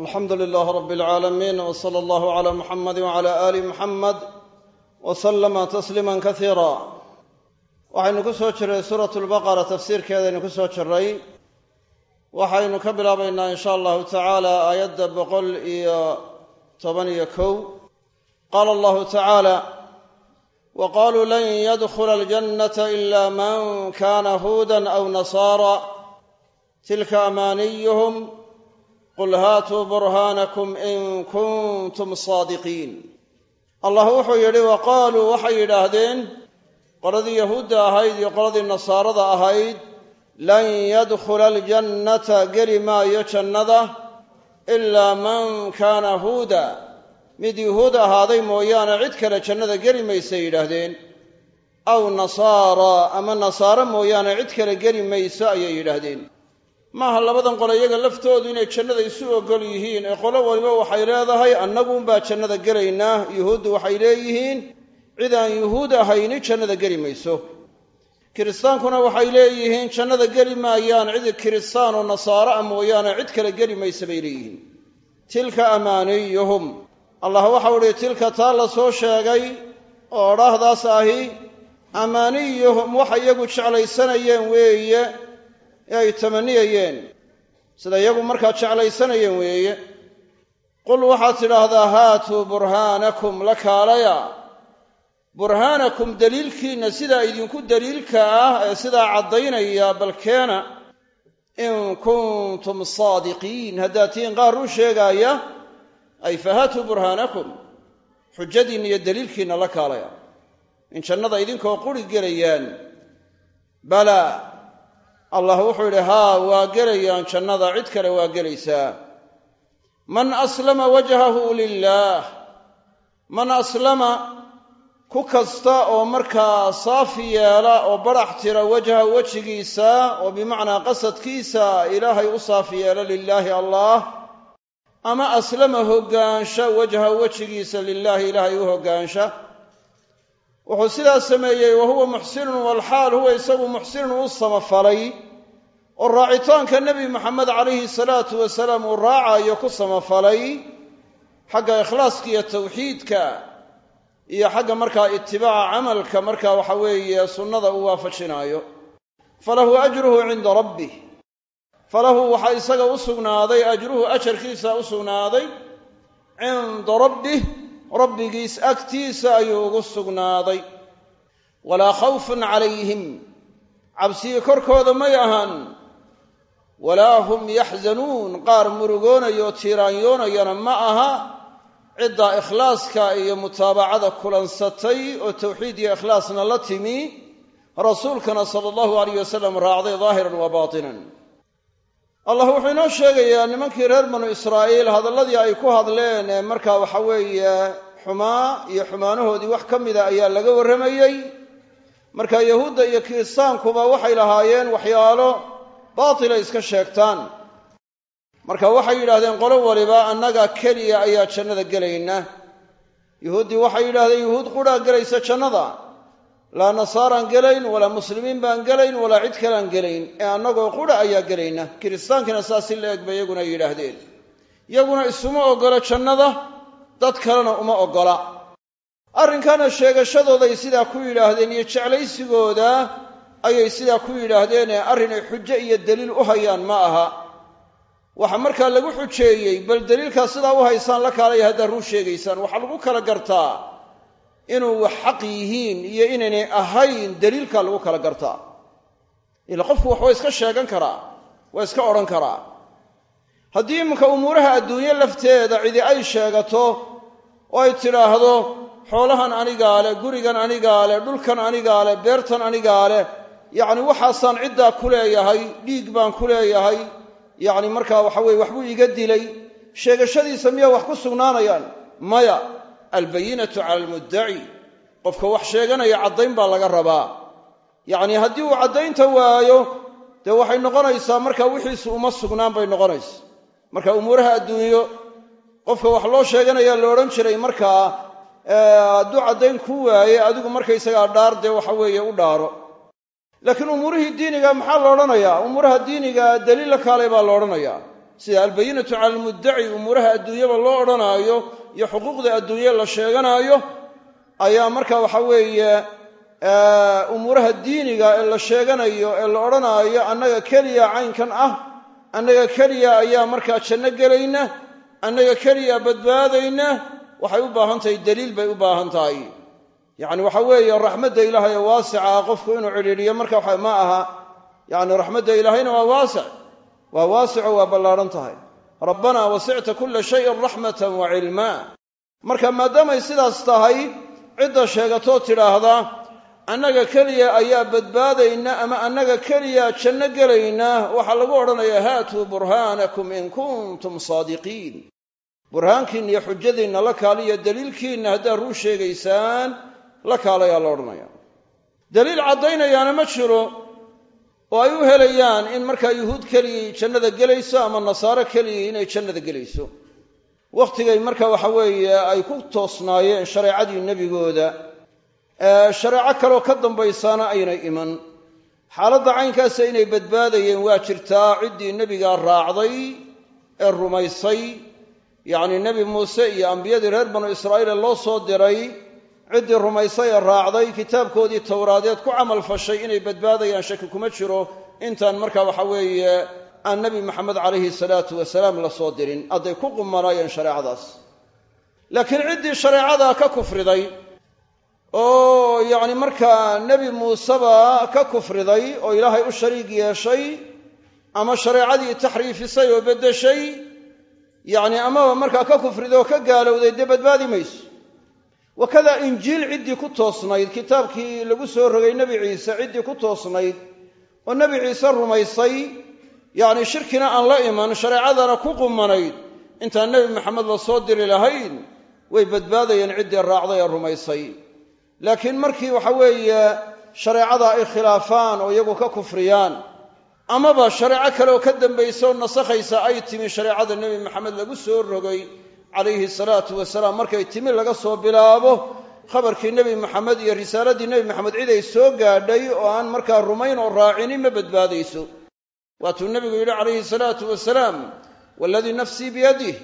alxamdu lilaah rab alcaalamiin w sala allahu cala muxamadi wcala aali muxamed wa sallama tasliima kasiira waxaynu ku soo jirray suuratu lbaqara tafsiirkeedaynu ku soo jirray waxaynu ka bilaabaynaa in sha allahu tacaala aayadda boqol iyo toban iyo kow. Qaala allahu tacaala wa qaluu lan yadkhula aljannata ila man kana huudan aw nasaara tilka amaaniyuhum qul haatuu burhaanakum in kuntum saadiqiin allah wuxuu yidhi wa qaaluu waxay yidhaahdeen qoladii yahuudda ahayd iyo qoladii nasaarada ahayd lan yadkhula aljannata geli maayo jannada ilaa man kaana huuda mid yuhuud ahaaday mooyaane cid kale jannada geli maysay yidhaahdeen aw nasaara ama nasaaro mooyaane cid kale geli mayso ayay yidhaahdeen maaha labadan qole iyaga laftoodu inay jannada isu ogol yihiin. Ee qolo waliba waxay leedahay annaguunbaa jannada gelaynaa yuhuuddu waxay leeyihiin cid aan yuhuud ahayni jannada geli mayso. Kiristaankuna waxay leeyihiin jannada geli maayaan cid kiristaan oo nasaaro ah mooyaane cid kale geli maysa bay leeyihiin. Tilka amaaniyuhum. Allah waxau idhi tilka taa la soo sheegay oo odhaahdaas ahi amaaniyuhum waxa iyagu jeclaysanayeen weeye ee ay tamaniyayeen sida iyagu markaa jeclaysanayeen weeye. Qul waxaad tidhaahdaa haatuu burhaanakum la kaalaya. Burhaanakum daliilkiinna sidaa idinku daliilka ah ee sidaa caddaynaya balkeena in kuntum saadiqiin. Haddaad tihiin qaar u sheegaaya ay fahaatuu burhaanakum xujadiinna iyo daliilkiinna la kaalaya. In jannada idinkoo quri gelayaan. Balaa allah wuxuu yidhi haa waa gelayaan jannada cid kale waa gelaysaa. Man aslama wajhahu lilaah man aslama ku kasta oo markaa saafi yeela oo barax tira wajha wejigiisa oo bimacnaa qasadkiisa ilaahay u saafi yeela lilaahi allah ama aslama hoggaansha wajha wejigiisa lilaahi ilaahay u hoggaansha wuxuu sidaas sameeyey wa huwa muxsinun walxaal huwa isagu muxsinun u samafalay oo raacitaanka nebi maxamed calayhi salaatu wasalaam uu raacayo ku samafalay xagga ikhlaaska iyo tawxiidka iyo xagga markaa itibaaca camalka marka waxa weeye sunnada uu waafajinaayo. Falahu ajruhu cinda rabbih falahu waxaa isaga u sugnaaday ajruhu ajarkiisa u sugnaaday cinda rabbih rabbigiis agtiisa ayuu ugu sugnaaday. Walaa khawfun calayhim. Cabsigii korkooda may ahaan walaa hum yaxzanuun qaar murugoonaya oo tiiraanyoonayana ma aha. Ciddaa ikhlaaska iyo mutaabacada kulansatay oo tawxiid iyo ikhlaasna la timi rasuulkana sala allahu alayh wasalam raacday daahiran wa baatinan. Allah wuxuu inoo sheegayaa nimankii reer banu israa'iil hadalladii ay ku hadleen ee markaa waxa weeye xumaa iyo xumaanahoodii wax ka mida ayaa laga warramayey marka yahuudda iyo kiristaankuba waxay lahaayeen waxyaalo baatila iska sheegtaan. Marka waxay yidhahdeen qolo waliba annaga keliya ayaa jannada gelayna. Yuhuuddii waxay yidhahdeen yuhuud qudhaa gelaysa jannada? Laa nasaaraan gelayn walaa muslimiin baan gelayn walaa cid kalaan gelayn. Ee annagoo qudha ayaa gelayna. Kiristaankina saas si la eg ba iyaguna yidhaahdeen. Iyaguna isuma oggola jannada dad kalena uma oggola arrinkana sheegashadooday sidaa ku yidhaahdeen iyo jeclaysigooda ayay sidaa ku yidhaahdeen ee arrinay xujo iyo daliil u hayaan ma aha. Waxa markaa lagu xujeeyey bal daliilkaa sidaa u haysaan la kaalaya haddaad ruu sheegaysaan. Waxaa lagu kala gartaa inuu wax xaq yihiin iyo inaynay ahayn daliilkaa lagu kala gartaa. Ila qofku wax waa iska sheegan karaa waa iska odhan karaa. Haddii iminka umuuraha adduunye lafteeda cidi ay sheegato oo ay tidhaahdo xoolahan anigaa leh gurigan anigaa leh dhulkan anigaa leh beertan anigaa leh yacni waxaasaan ciddaa ku leeyahay dhiig baan ku leeyahay. Yacni markaa waxa weye waxbuu iga dilay. Sheegashadiisa miyaa wax ku sugnaanayaan. Maya albayinatu cala almuddaci qofka wax sheeganaya caddayn baa laga rabaa. Yacni haddii uu caddaynta waayo dee waxay noqonaysaa markaa wixiisu uma sugnaan bay noqonaysa. Marka umuuraha adduunyo qofka wax loo sheeganayaa la odhan jiray markaa hadduu caddayn ku waaye adigu markaysagaa dhaar dee waxa weeye u dhaaro laakiin umuurihii diiniga maxaa la odhanayaa? Umuuraha diiniga daliil la kaalay baa la odhanayaa. Sida albayinatu cala almuddaci umuuraha adduunyaba loo odhanaayo iyo xuquuqda adduunye la sheeganaayo ayaa marka waxa weeye umuuraha diiniga ee la sheeganayo ee la odhanaayo annaga keliya caynkan ah annaga keliya ayaa markaa janno gelayna annaga keliya badbaadayna waxay u baahan tahay daliil bay u baahan tahay yacni waxa weeye raxmadda ilaahay ee waasica qofku inuu cidhiidhiyo marka waxa ma aha. Yacni raxmadda ilaahayna waa waasic. Waa waasico waa ballaadhan tahay. Rabbanaa wasicta kulla shayin raxmatan wa cilmaa marka maadaamay sidaas tahay cidda sheegatoo tidhaahda annaga keliya ayaa badbaadayna ama annaga keliya janno gelayna waxaa lagu odhanayaa haatuu burhaanakum in kuntum saadiqiin. Burhaankiinna iyo xujadiinna la kaaliyo daliilkiinna haddaad ruu sheegaysaan la kaalayaa la odhanaya. Daliil caddaynayaana ma jiro oo ay u helayaan in markaa yuhuud keligii jannada gelayso ama nasaaro keligii inay jannada gelayso. Wakhtigay marka waxa weeye ay ku toosnaayeen shareecadii nebigooda. Shareeco kaloo ka dambaysaana aynay iman. Xaaladda caynkaasa inay badbaadayeen waa jirtaa ciddii nebigaa raacday ee rumaysay. Yacni nebi muuse iyo ambiyadii reer banu israa'iile loo soo diray ciddii rumaysay ee raacday kitaabkoodii towraadeed ku camal fashay inay badbaadayaan shaki kuma jiro. Intaan marka waxa weeye aan nebi maxamed calayhi salaatu wasalaam la soo dirin. Hadday ku qumanaayeen shareecadaas. Laakiin ciddii shareecadaa ka kufriday oo yacni markaa nebi muuseba ka kufriday oo ilaahay u shariig yeeshay ama shareecadii taxriifisay oo beddeshay yacni amaba markaa ka kufriday oo ka gaalowday dee badbaadi mayso wakada injiil ciddii ku toosnayd kitaabkii lagu soo rogay nebi ciise ciddii ku toosnayd oo nebi ciise rumaysay yacni shirkina aan la iman shareecadana ku qumanayd intaan nebi maxamed la soo diri lahayn way badbaadayeen ciddii raacday ee rumaysay. Laakiin markii waxa weeye shareecada ay khilaafaan oo iyagu ka kufriyaan amaba shareeco kale oo ka dambaysa oo nasakhaysa ay timi shareecada nebi maxamed lagu soo rogay calayhi salaatu wasalaam markay timi laga soo bilaabo khabarkii nebi maxamed iyo risaaladii nebi maxamed cid ay soo gaadhay oo aan markaa rumayn oo raacini ma badbaadayso. Waatuu nebigu yidhi calayhi salaatu wasalaam waaladii nafsii biyadih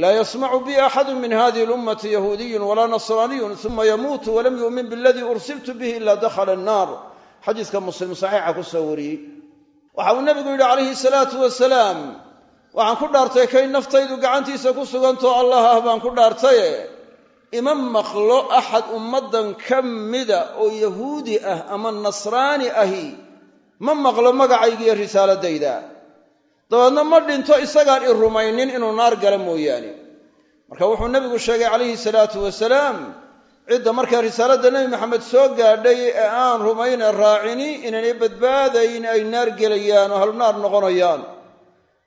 laa yasmacu bi axadu min hadihi lummati yahuudiyun walaa nasraaniyun uma yamuutu walam yu'min biladii ursiltu bihi ila dakhala annaar. Xadiiska muslim saxiixa ku soo wariyey. Waxa uu nebigu yidhi calayhi salaatu wasalaam waxaan ku dhaartay kay naftaydu gacantiisa ku sugantoo allah ah baan ku dhaartaye. Ima maqlo axad ummaddan ka mida oo yahuudi ah ama nasraani ahi ma maqlo magacaygiiyo risaaladayda. Dabeedna ma dhinto isagaan i rumaynin inuu naar gala mooyaane. Marka wuxuu nebigu sheegay calayhi salaatu wasalaam cidda markaa risaaladda nebi maxamed soo gaadhay ee aan rumayne raacini inaynay badbaadayn ay naar gelayaan oo halnaar noqonayaan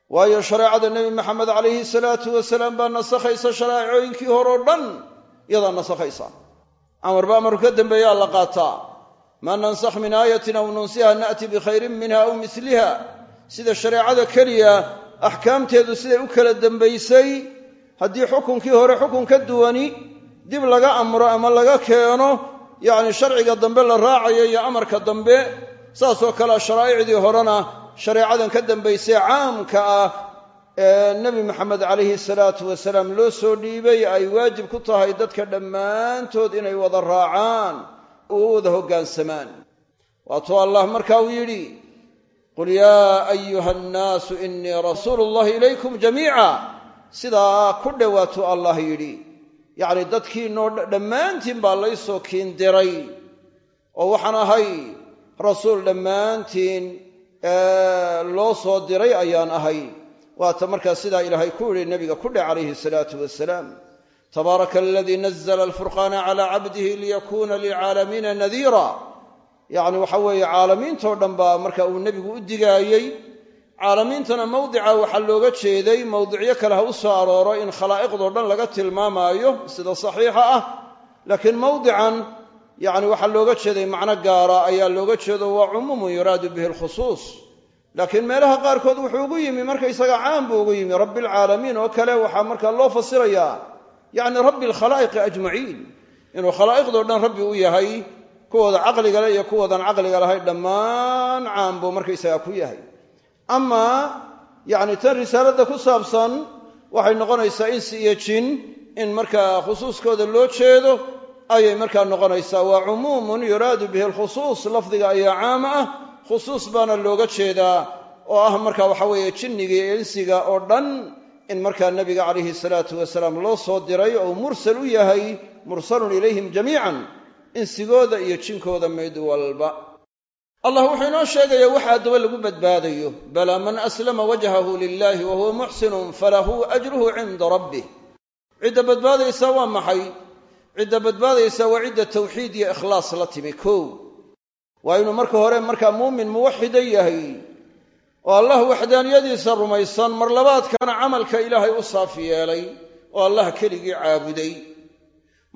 waayo shareecada nebi maxamed calayhi salaatu wasalaam baa nasakhaysa shareecooyinkii hore oo dhan iyadaa nasakhaysa amarba amarku ka dambeeyaa la qaataa maa nansakh min aayatin aw nunsiha na'ti bikhayrin minha aw misliha. Sida shareecada keliya axkaamteedu siday u kala dambaysay haddii xukunkii hore xukun ka duwani dib laga amro ama laga keeno yacni sharciga dambe la raacayo iyo amarka dambe saasoo kalea sharaa'icdii horena shareecadan ka dambaysay caamka ah ee nebi maxamed calayhi salaatu wasalaam loo soo dhiibay ay waajib ku tahay dadka dhammaantood inay wada raacaan oo wada hoggaansamaan waatuu allah marka uu yidhi qul yaa ayuha annaasu inii rasuulu llahi ilaykum jamiica. Sidaa ku dhowaatuu allah yidhi. Yacni dadkiinoo dhammaantiin baa laysoo kiindiray oo waxaan ahay rasuul dhammaantiin loo soo diray ayaan ahay. Waata markaa sidaa ilaahay ku yidhi nebiga ku dheh calayhi salaatu wasalaam tabaaraka aladii nazla alfurqaana calaa cabdihi liyakuuna lilcaalamiina nadiira. Yacni waxa weeye caalamiintoo dhan baa marka uu nebigu u digaayey. Caalamiintana mawdica waxaa looga jeeday mawdicyo kale ha u soo arooro in khalaa'iqdoo dhan laga tilmaamaayo sida saxiixa ah. Laakiin mawdican yacni waxaa looga jeeday macno gaara ayaa looga jeedo waa cumuumun yuraadu bihi alkhusuus. Laakiin meelaha qaarkood wuxuu ugu yimi markaysaga caam buu ugu yimi rabbi alcaalamiin oo kale waxaa markaa loo fasirayaa yacni rabbi alkhalaa'iqi ajmaciin. Inuu khalaa'iqdoo dhan rabbi u yahay kuwooda caqliga leh iyo kuwoodan caqliga lahay dhammaan caam buu markaysaga ku yahay. Amaa yacni tan risaalada ku saabsan waxay noqonaysaa insi iyo jin in markaa khusuuskooda loo jeedo ayay markaa noqonaysaa waa cumuumun yuraadu bihi alkhusuus lafdiga ayaa caama ah khusuus baana looga jeedaa oo ah marka waxa weeye jinniga iyo insiga oo dhan in markaa nebiga calayhi salaatu wasalaam loo soo diray oo mursal u yahay mursalun ilayhim jamiican insigooda iyo jinkooda mid walba. Allah wuxuu inoo sheegayaa waxa addaba lagu badbaadayo balaa man aslama wajhahu lilahi wa huwa muxsinun falahu ajruhu cinda rabbih. Cidda badbaadaysa waa maxay cidda badbaadaysa waa cidda tawxiid iyo ikhlaas la timi. Kow waa inuu marka hore markaa muumin muwaxida yahay oo allah waxdaaniyadiisa rumaysan mar labaadkana camalka ilaahay u saaf yeelay oo allah keligii caabuday.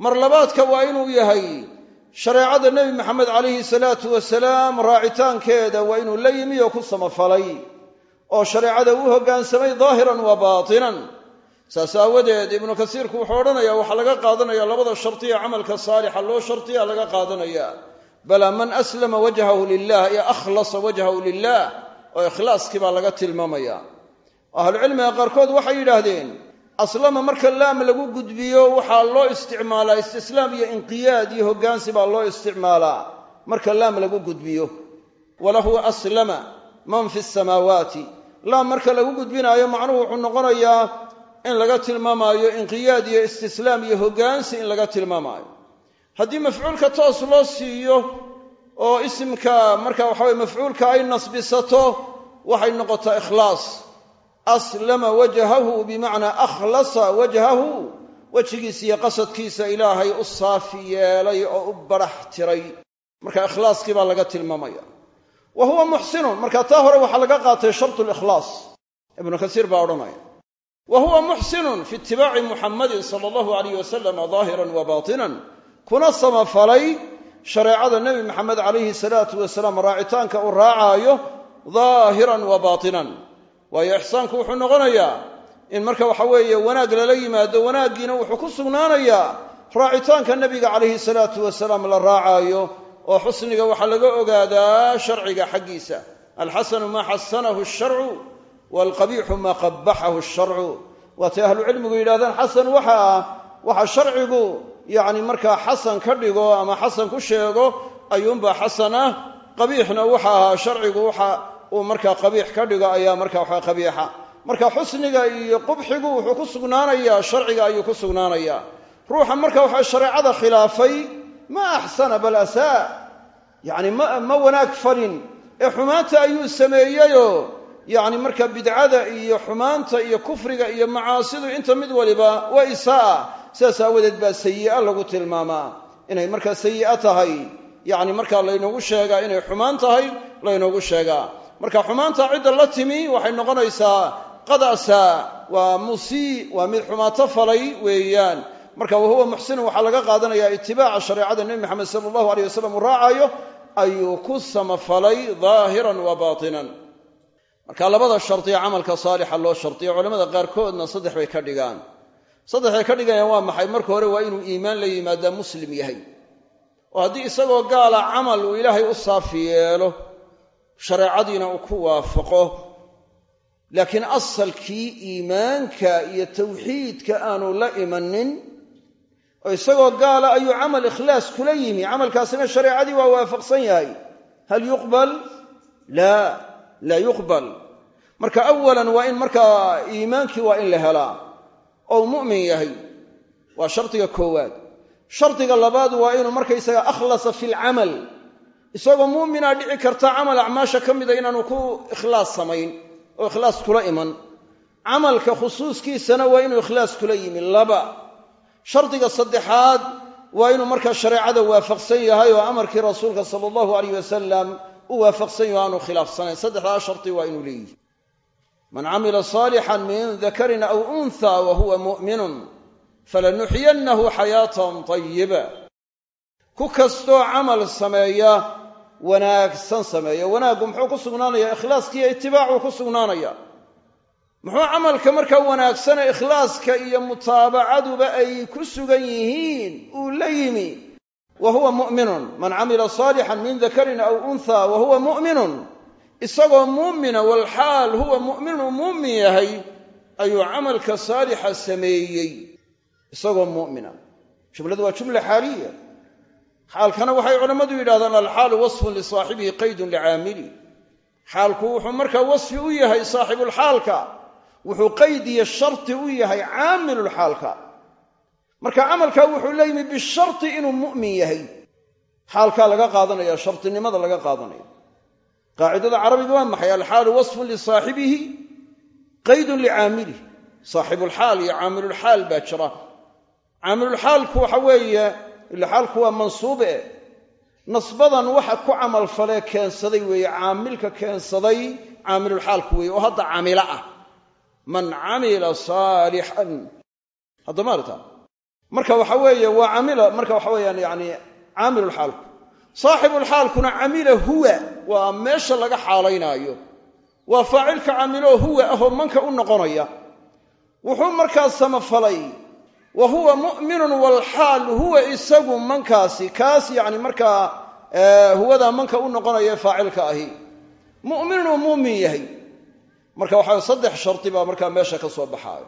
Mar labaadka waa inuu yahay shareecada nebi maxamed calayhi salaatu wasalaam raacitaankeeda waa inuu la yimi oo ku samafalay oo shareecada u hoggaansamay daahiran wa baatinan saas aawadeed ibnu kasiirku wuxuu odhanayaa waxaa laga qaadanaya labada shartiya camalka saalixa loo shartiya laga qaadanaya. Balaa man aslama wajhahu lilah iyo akhlasa wajhahu lilah oo ikhlaaskii baa laga tilmaamaya. Ahlucilmiga qaarkood waxay yidhaahdeen aslama marka laam lagu gudbiyo waxaa loo isticmaalaa istislaam iyo inqiyaad iyo hoggaansi baa loo isticmaalaa marka laam lagu gudbiyo. Walahu aslama man fi samaawaati. Laam marka lagu gudbinaayo macnuhu wuxuu noqonayaa in laga tilmaamaayo inqiyaad iyo istislaam iyo hoggaansi in laga tilmaamaayo. Haddii mafcuulka toos loo siiyo oo isimka marka waxaweye mafcuulka ay nasbisato waxay noqotaa ikhlaas. Aslama wajhahu bimacnaa akhlasa wajhahu wejigiisa iyo qasadkiisa ilaahay u saafi yeelay oo u barax tiray. Marka ikhlaaskii baa laga tilmaamaya. Wa huwa muxsinun. Marka taa hore waxaa laga qaatay shartu likhlaas ibnu kasiir baa odhanaya wa huwa muxsinun fi itibaaci muxamadin sala allahu alayh wasalam daahiran wa baatinan kuna samafalay shareecada nebi maxamed calayhi salaatu wasalaam raacitaanka uu raacaayo daahiran wa baatinan waayo ixsaanku wuxuu noqonayaa in marka waxa weeye wanaag lala yimaado wanaaggiina wuxuu ku sugnaanayaa raacitaanka nebiga calayhi salaatu wasalaam la raacaayo oo xusniga waxaa laga ogaadaa sharciga xaggiisa. Alxasanu maa xasanahu asharcu waalqabiixu maa qabaxahu asharcu waatay ahlucilmigu yidhahdaan xasan waxa ah waxa sharcigu yacni markaa xasan ka dhigo ama xasan ku sheego ayuunbaa xasan ah qabiixna waxa ahaa sharcigu waxa uu markaa qabiix ka dhigo ayaa marka waxa qabiixa marka xusniga iyo qubxigu wuxuu ku sugnaanayaa sharciga ayuu ku sugnaanayaa ruuxa marka waxa shareecada khilaafay ma axsana bal asaa yacni ma ma wanaag falin ee xumaanta ayuu sameeyeyoo yacni marka bidcada iyo xumaanta iyo kufriga iyo macaasidu inta mid waliba waa isaa'a sidaas aawadeed baa sayi'a lagu tilmaamaa. Inay markaa sayi'a tahay yacni markaa laynoogu sheegaa inay xumaan tahay laynoogu sheegaa. Marka xumaanta cidda la timi waxay noqonaysaa qadasa waa musii waa mid xumaato falay weeyaan. Marka wahuwa muxsinun waxaa laga qaadanaya itibaaca shareecada nebi maxamed sala allahu aleyh wasalam uu raacayo ayuu ku samafalay daahiran wa baatinan marka labada shardiya camalka saalixa loo shardiyo culamada qaarkoodna saddex bay ka dhigaan. Saddexay ka dhigayaan waa maxay? Marka hore waa inuu iimaan la yimaadaa muslim yahay. Oo haddii isagoo gaala camal uu ilaahay u saafi yeelo shareecadiina uu ku waafaqo. Laakiin asalkii iimaanka iyo tawxiidka aanu la imanin oo isagoo gaala ayuu camal ikhlaas kula yimi. Camalkaasina shareecadii waa waafaqsan yahay. Hal yuqbal? Laa laa yuqbal marka awalan waa in markaa iimaankii waa in la helaa ou mu'min yahay. Waa shardiga koowaad. Shardiga labaad waa inuu markaysaga akhlasa fi lcamal isagoo mu'minaa dhici karta camal acmaasha ka mida inaanu ku ikhlaas samayn oo ikhlaas kula iman. Camalka khusuuskiisana waa inuu ikhlaas kula yimi laba. Shardiga saddexaad waa inuu markaa shareecada waafaqsan yahay oo amarkii rasuulka sala allahu alayh wasalam u waafaqsan yaho aanu khilaafsanayn. Saddexdaa shardi waa inuu leeyihi man camila saalixan min dakarin aw unha wa huwa mu'minun falanuxyiyannahu xayaatan tayiba ku kastoo camal sameeya wanaagsan sameeya. Wanaaggu muxuu ku sugnaanaya? Ikhlaaskiiyo itibaacuu ku sugnaanaya. Muxuu camalka markaa wanaagsane ikhlaaska iyo mutaabacaduba ay ku sugan yihiin uu la yimi. Wa huwa mu'minun. Man camila saalixan min dakarin aw unha wa mu'minun isagoo muumina walxaal huwa mu'minuu muumin yahay ayuu camalka saalixa sameeyey. Isagoo mu'mina. Jumladu waa jumla xaaliya. Xaalkana waxay culammadu yidhahdaan alxaalu wasfun lisaaxibihi qaydun licaamili xaalku wuxuu markaa wasfi u yahay saaxibulxaalka wuxuu qayd iyo sharti u yahay caamilulxaalka marka camalkaa wuxuu la yimi bisharti inuu mu'min yahay. Xaalkaa laga qaadanaya shartinimada laga qaadanaya qaacidada carabiga waa maxay? Alxaalu wasfun lisaaxibihi qaydun licaamilih saaxibulxaal iyo caamilulxaal baa jira. Caamilulxaalku waxa weeye ila xaalku waa mansuube. Nasbadan waxa ku camalfalee keensaday weeye caamilka keensaday caamilulxaalku weeye oo hadda camila ah. Man camila saalixan hadda maarata marka waxa weeye waa camila marka waxa weeyaan yani caamilulxaalku saaxibulxaalkuna camila huwa waa meesha laga xaalaynaayo. Waa faacilka camiloo huwa ahoo manka u noqonaya. Wuxuu markaa samafalay wa huwa mu'minun walxaal huwa isagu mankaasi kaas yacni markaa huwadaa manka u noqonaya faacilka ahi. Mu'minun uu muumin yahay. Marka waxaa saddex shardi baa markaa meesha ka soo baxaayo.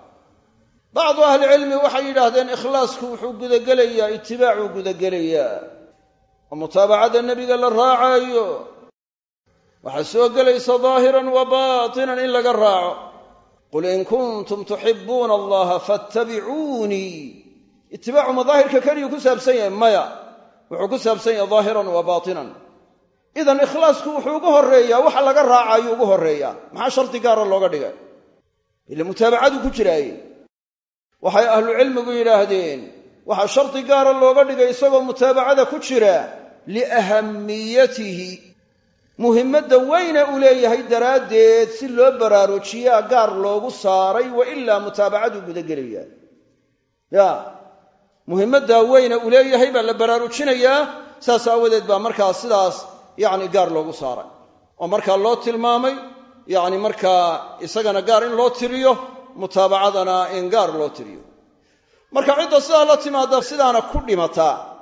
Bacdu ahlicilmi waxay yidhaahdeen ikhlaasku wuxuu gudagelayaa itibaacuu gudagelayaa oo mutaabacada nebiga la raacayo. Waxaa soo gelaysa daahiran wa baatinan in laga raaco. Qul in kuntum tuxibuuna allaha fattabicuunii itibaacu ma daahirka keliyuu ku saabsan yahay maya wuxuu ku saabsan yahay daahiran wa baatinan. Idan ikhlaasku wuxuu ugu horreeyaa waxa laga raacayuu ugu horreeyaa. Maxaa shardi gaara looga dhigay? Ila mutaabacadu ku jiraaye waxay ahlucilmigu yidhaahdeen waxaa shardi gaara looga dhigay isagoo mutaabacada ku jira liahamiyatihi muhimmadda weyne uu leeyahay daraaddeed si loo baraarujiyaa gaar loogu saaray wa ilaa mutaabacaduu gudagelayaa ya muhimmaddaa weyne uu leeyahay baa la baraarujinayaa saas aawadeed baa markaa sidaas yacni gaar loogu saaray. Oo markaa loo tilmaamay yacni markaa isagana gaar in loo tiriyo mutaabacadana in gaar loo tiriyo. Marka cidda sidaa la timaada sidaana ku dhimataa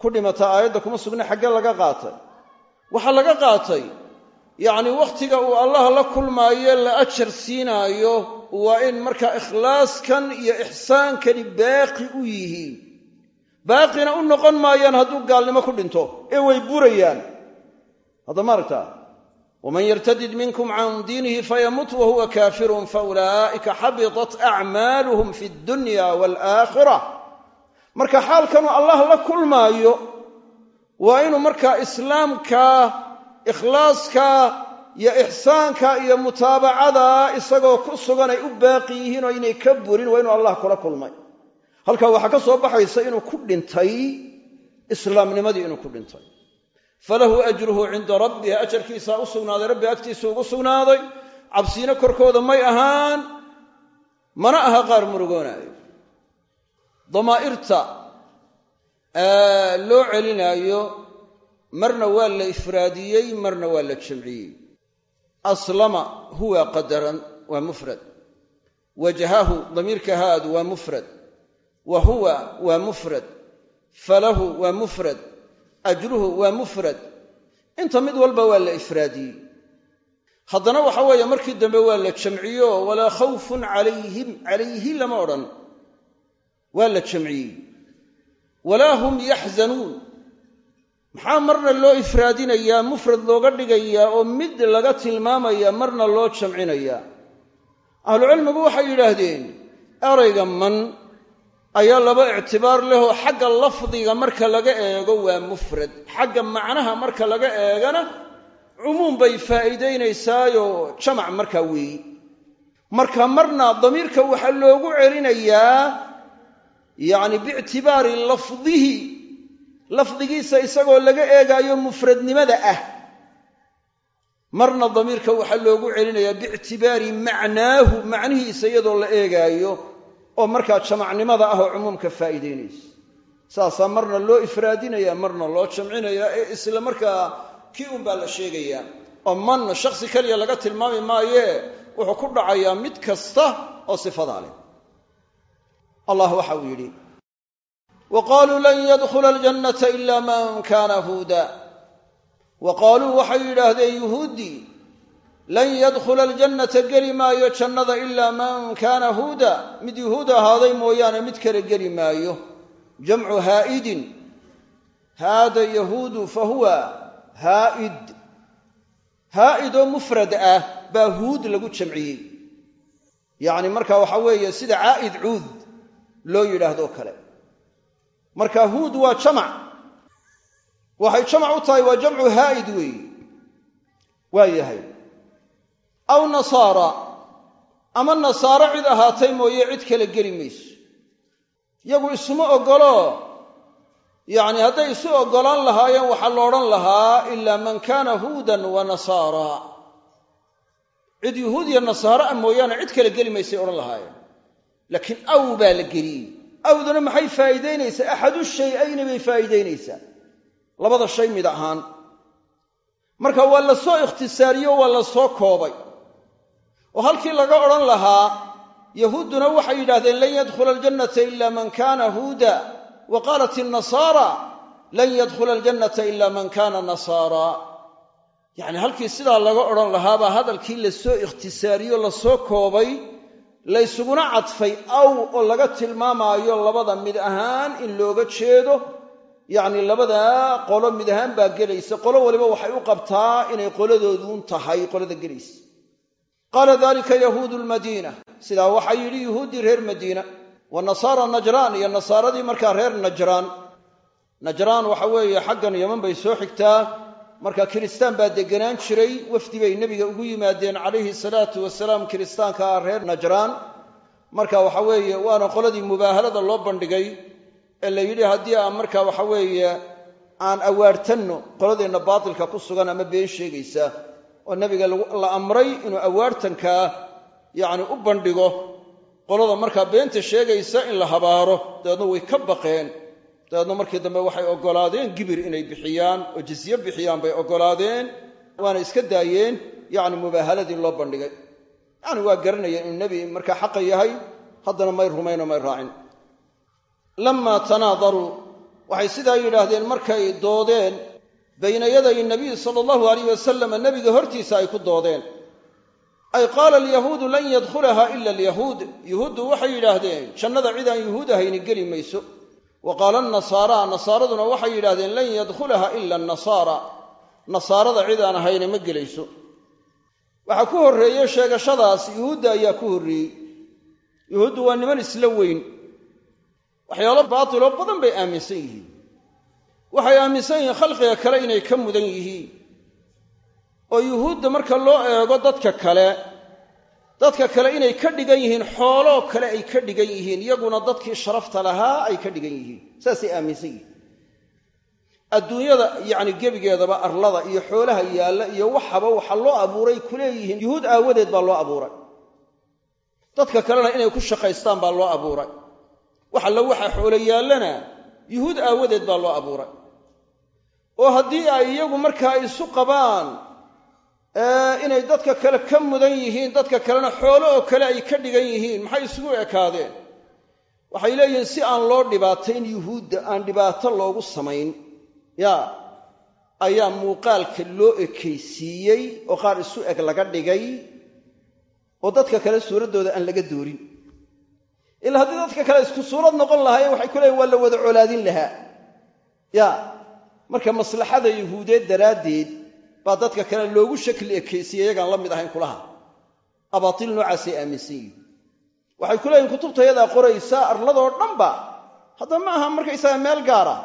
ku dhimataa aayadda kuma sugna xaggee laga qaatay. Waxaa laga qaatay yacni wakhtiga uu allah la kulmaayo la ajar siinaayo waa in markaa ikhlaaskan iyo ixsaankani baaqi u yihiin. Baaqina u noqon maayaan hadduu gaalnimo ku dhinto ee way burayaan hadda maaragta waman yartadid minkum can diinihi fayamut wahuwa kaafirun faulaa'ika xabitat acmaaluhum fi dunya waalaakhira marka xaalkanuu allah la kulmaayo waa inuu markaa islaamka ikhlaaska iyo ixsaanka iyo mutaabacada isagoo ku sugan ay u baaqi yihiin oo inay ka burin waa inuu allah kula kulmay. Halkaa waxaa ka soo baxaysa inuu ku dhintay islaamnimadii inuu ku dhintay. Falahu ajruhu cinda rabbih ajarkiisaa u sugnaaday rabbi agtiisa ugu sugnaaday. Cabsiino korkooda may ahaan mana aha qaar murugoonaayo damaa'irta loo celinaayo marna waa la ifraadiyey marna waa la jamciyey. Aslama huwa qadaran waa mufrad. Wajhahu damiirka haadu waa mufrad. Wa huwa waa mufrad. Falahu waa mufrad. Ajruhu waa mufrad. Inta mid walba waa la ifraadiyey. Haddana waxa weeye markii dambe waa la jamciyo walaa khawfun calayhim calayhi lama odhan waa la jamciyey. Walaa hum yaxzanuun. Maxaa marna loo ifraadinayaa mufrad looga dhigayaa oo mid laga tilmaamaya marna loo jamcinayaa ahlucilmigu waxay yidhaahdeen erayga man ayaa laba ictibaar lehoo xagga lafdiga marka laga eego waa mufrad. Xagga macnaha marka laga eegana cumuum bay faa'iidaynaysaayo jamac markaa weeyi. Marka marna damiirka waxaa loogu celinayaa yacni biictibaari lafdihi lafdigiisa isagoo laga eegaayo mufradnimada ah. Marna damiirka waxaa loogu celinayaa biictibaari macnaahu macnihiisa iyadoo la eegaayo oo markaa jamacnimada ah oo cumuumka faa'iidaynaysa. Saasaa marna loo ifraadinaya marna loo jamcinaya ee isla markaa kii un baa la sheegayaa. Oo man shaksi keliya laga tilmaami maayee wuxuu ku dhacayaa mid kasta oo sifadaa leh allah waxa uu yidhi wa qaaluu lan yadkhula aljannata ila man kaana huuda. Wa qaaluu waxay yidhaahdeen yuhuuddii lan yadkhula aljannata geli maayo jannada ilaa man kaana huuda. Mid yuhuud ahaaday mooyaane mid kale geli maayo. Jamcu haa'idin haada yahuudu fa huwa haa'id. Haa'id oo mufrad ah baa huud lagu jamciyey. Yacni marka waxaa weeye sida caa'id cuud loo yidhaahdo kale. Marka huud waa jamac. Waxay jamac u tahay waa jamcu haa'id weeye waa yahay. Aw nasaara. Ama nasaaro cid ahaatay mooye cid kale geli mayso. Yagu isuma oggolo. Yacni hadday isu oggolaan lahaayeen waxaa la odhan lahaa ilaa man kaana huudan wa nasaara. Cid yuhuud iyo nasaaro a mooyaane cid kale geli maysay odhan lahaayeen laakiin aw baa la geliyey. Awduna maxay faa'iidaynaysaa? Axadu shay-ayni bay faa'iidaynaysaa. Labada shay mid ahaan. Marka waa la soo ikhtisaariyo waa la soo koobay. Oo halkii laga odhan lahaa yahuudduna waxay yidhahdeen lan yadkhula aljannata ila man kana huuda. Wa qaalat innasaara lan yadkhula aljannata ila man kana nasaara. Yacni halkii sidaa laga odhan lahaabaa hadalkii la soo ikhtisaariyo koobay laysuguna cadfay aw oo laga tilmaamaayo labada mid ahaan in looga jeedo yacni labadaa qolo mid ahaan baa gelaysa. Qolo waliba waxay u qabtaa inay qoladooduun tahay qolada gelaysa. Qaala dalika yahuudu lmadiina sidaa waxaa yidhi yuhuuddii reer madiina wa nasaara najraan iyo nasaaradii markaa reer najraan. Najraan waxa weeye xaggan yaman bay soo xigtaa marka kiristaan baa deganaan jiray wafdi bay nebiga ugu yimaadeen calayhi salaatu wasalaam kiristaanka reer najraan. Marka waxa weeye waana qoladii mubaahalada loo bandhigay ee la yidhi haddii aan marka waxa weeye aan awaartanno qoladeenna baatilka ku sugan ama been sheegaysa oo nebiga la amray inuu awaartankaa yacni u bandhigo qolada markaa beenta sheegaysa in la habaaro dabeedna way ka baqeen dabeedna markii dambe waxay oggolaadeen gibir inay bixiyaan oo jizye bixiyaan bay oggolaadeen waana iska daayeen yacni mubaahaladii loo bandhigay. Yacni waa garanayeen inuu nebi markaa xaqa yahay haddana may rumayn oo may raacin. Lamaa tanaadaruu waxay sidaa yidhaahdeen markay doodeen bayna yaday nabiy sala allahu alayh wasalam nebiga hortiisa ay ku doodeen. Ay qaala alyahuudu lan yadkhulaha ila alyahuud. Yuhuuddu waxay yidhaahdeen jannada cid aan yuhuud ahayni geli mayso wa qaala anasaara nasaaraduna waxay yidhahdeen lan yadkhulaha ila anasaara nasaarada cid aan ahayna ma gelayso. Waxaa ku horreeyey sheegashadaas yuhuudda ayaa ku horreeyey. Yuhuuddu waa niman isla weyn. Waxyaalo baatiloo badan bay aaminsan yihiin. Waxay aaminsan yihiin khalqiga kale inay ka mudan yihiin. Oo yuhuudda marka loo eego dadka kale dadka kale inay ka dhigan yihiin xooloo kale ay ka dhigan yihiin iyaguna dadkii sharafta lahaa ay ka dhigan yihiin. Saasay aaminsan yihiin adduunyada yacni gebigeedaba arlada iyo xoolaha yaalla iyo waxaba waxa loo abuuray ku leeyihiin yuhuud aawadeed baa loo abuuray. Dadka kalena inay ku shaqaystaan baa loo abuuray. Wax alla waxa xoolo yaallana yuhuud aawadeed baa loo abuuray. Oo haddii ay iyagu markaa isu qabaan inay dadka kale ka mudan yihiin dadka kalena xoolo oo kale ay ka dhigan yihiin maxay isugu ekaadeen? Waxay leeyihiin si aan loo dhibaatayn yuhuudda aan dhibaato loogu samayn. Ya ayaa muuqaalka loo ekaysiiyey oo qaar isu eg laga dhigay oo dadka kale suuraddooda aan laga doorin. Ilaa haddii dadka kale isku suurad noqon lahaayeen waxay ku leeyiin waa la wada colaadin lahaa. Ya marka maslaxada yuhuudeed daraaddeed baa dadka kale loogu shakli ekaysiye iyagaan la mid ahayn kulaha. Abaatiil noocaasay aaminsan waxay ku leeyihiin kutubta yadaa qoraysaa arladoo dhanba. Haddaba ma aha markaysaga meel gaara.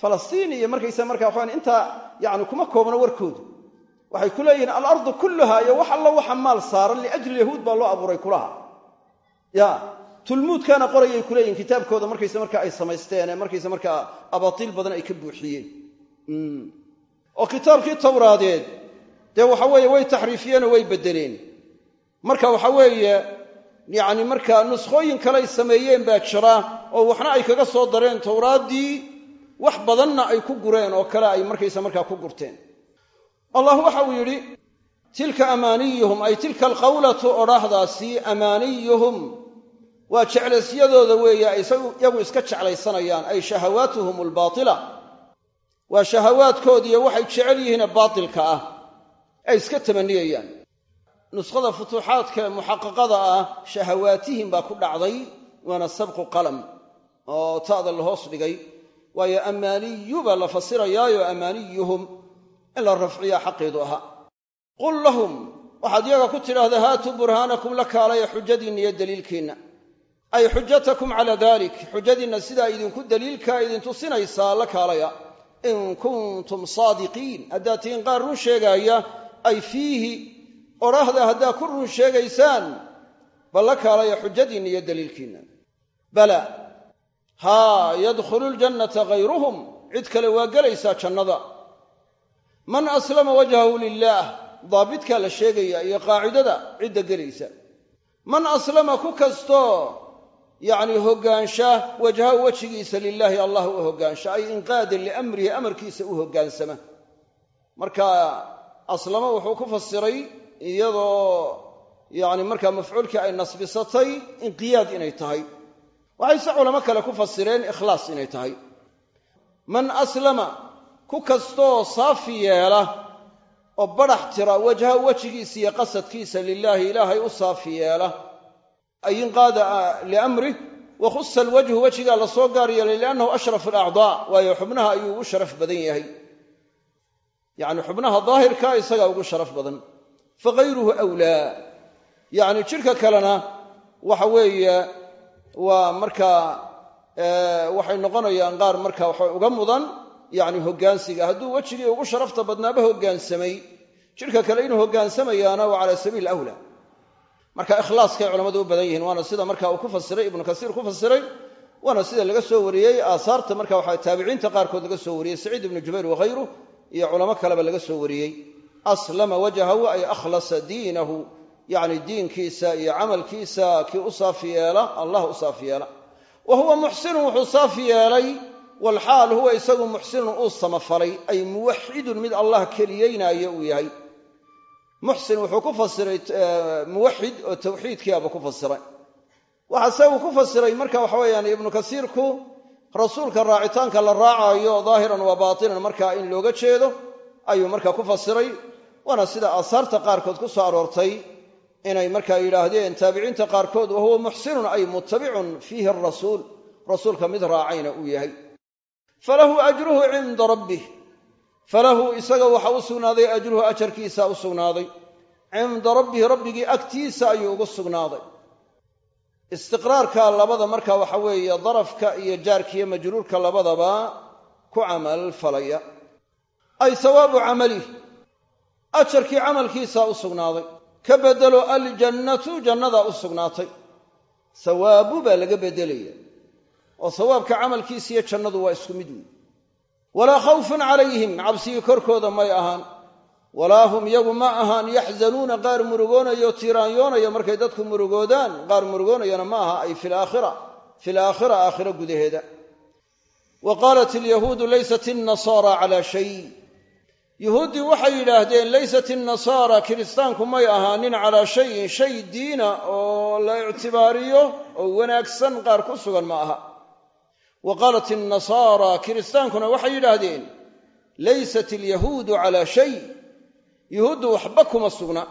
Falastiin iyo markaysaa markaa waxaan intaa yacni kuma koobno warkoodu. Waxay ku leeyihiin alardu kulluha iyo wax alla waxa maal saaran liajli yahuud baa loo abuuray kulaha. Ya tulmuudkaana qorayay ku leeyihiin kitaabkooda markaysa markaa ay samaysteen ee markaysa markaa abaatiil badan ay ka buuxiyeen oo kitaabkii tawraadeed dee waxa weeye way taxriifiyeenoo way beddeleen. Marka waxa weeye yacni markaa nuskhooyin kale ay sameeyeen baa jira oo waxna ay kaga soo dareen towraaddii wax badanna ay ku gureen oo kale ay markaysa markaa ku gurteen. Allah waxa uu yidhi tilka amaaniyuhum ay tilka alqawlatu odhaahdaasi amaaniyuhum waa jeclaysyadooda weeye ay iyagu iska jeclaysanayaan ay shahawaatuhum albaatila waa shahawaadkoodiiyo waxay jecel yihiine baatilka ah. Ay iska tamaniyayaan nuskhada futuuxaadka ee muxaqaqada ah shahawaatihim baa ku dhacday waana sabqu qalam oo ta'da la hoos dhigay. Waayo ammaaniyu baa la fasirayaayo ammaaniyuhum in la rafciya xaqeedu ahaa. Qul lahum waxaad iyaga ku tidhaahdaa haatuu burhaanakum la kaalaya xujadiinna iyo daliilkiinna. Ay xujatakum calaa dalik xujadiinna sidaa idinku daliilkaa idin tusinaysaa la kaalaya in kuntum saadiqiin. Haddaad tihiin qaar run sheegaaya ay fiihi odhaahda haddaad ku run sheegaysaan bal la kaalaya xujadiinna iyo daliilkiinna. Bala haa yadkhulu ljannata hayruhum cid kale waa gelaysaa jannada. Man aslama wajhahu lilaah daabitkaa la sheegaya iyo qaacidada cidda gelaysa. Man aslama ku kastoo yacni hoggaansha wajhahu wejigiisa lilaahi allah u hoggaansha ay inqaadan liamrihi amarkiisa u hoggaansama marka aslama wuxuu ku fasiray iyadoo yacni markaa mafcuulkii ay nasbisatay inqiyaad inay tahay. Waxayse culamo kale ku fasireen ikhlaas inay tahay. Man aslama ku kastoo saafi yeela oo badhax tira wajha wejigiisa iyo qasadkiisa lilaahi ilaahay u saafi yeela ay inqaada liamrih wa khusa alwajhu wejigaa la soo gaar yeelay liannahu ashraf alacdaa waayo xubnaha ayuu ugu sharaf badan yahay yacni xubnaha daahirka isagaa ugu sharaf badan fagayruhu wlaa yacni jidhka kalena waxa weeye waa markaa waxay noqonayaan qaar marka waxa uga mudan yacni hoggaansiga hadduu wejigii ugu sharafta badnaaba hoggaansamay jidhka kale inuu hogaansamayaana waa cala sabiil awla marka ikhlaaskay culammadu u badan yihiin waana sida marka uu ku fasiray ibnu kasiir ku fasiray waana sida laga soo wariyey aasaarta marka waxa taabiciinta qaarkood laga soo wariyey. Saciid ibnu jubayr wakhayru iyo culamo kaleba laga soo wariyey. Aslama wajhahu ay akhlasa diinahu yacni diinkiisa iyo camalkiisa kii u saafi yeela allah u saafi yeela. Wa huwa muxsinun wuxuu saafi yeelay walxaal huwa isagu muxsinun uu samafalay ay muwaxidun mid allah keliyeynaayo uu yahay muxsin wuxuu ku fasiray muwaxid oo tawxiidkiiaba ku fasiray. Waxaase uu ku fasiray marka waxa weeyaan ibnu kasiirku rasuulka raacitaanka la raacayo daahiran wa baatinan markaa in looga jeedo ayuu markaa ku fasiray. Waana sida aasaarta qaarkood ku soo aroortay inay markaa yidhaahdeen taabiciinta qaarkood wahuwa muxsinun ay mutabicun fiihi arasuul rasuulka mid raacayna uu yahay. Falahu ajruhu cinda rabbih falahu isaga waxa u sugnaaday ajruhu ajarkiisa u sugnaaday. Cinda rabbihi rabbigii agtiisa ayuu ugu sugnaaday. Istiqraarka labada marka waxa weeye darafka iyo jaarkiiyo majruurka labadaba ku camal falaya. Ay sawaabu camalih ajarkii camalkiisa u sugnaaday. Ka bedelo aljannatu jannadaa u sugnaatay. Sawaabu baa laga beddelaya oo sawaabka camalkiisa iyo jannadu waa isku mid weyn walaa khawfun calayhim cabsigii korkooda may ahaan. Walaa hum iyagu ma ahaan yaxzanuuna qaar murugoonaya oo markay dadku murugoodaan qaar murugoonayana ma aha ay fi laakhira aakhiro gudaheeda. Wa qaalat alyahuudu laysat innasaara calaa shay. Yuhuuddii waxay yidhaahdeen laysat innasaara kiristaanku may ahaanin calaa shayin shay diina oo la ictibaariyo oo wanaagsan qaar ku sugan ma aha wa qaalat innasaara kiristaankuna waxay yidhaahdeen laysat alyahuudu calaa shay. Yuhuuddu waxba kuma sugna.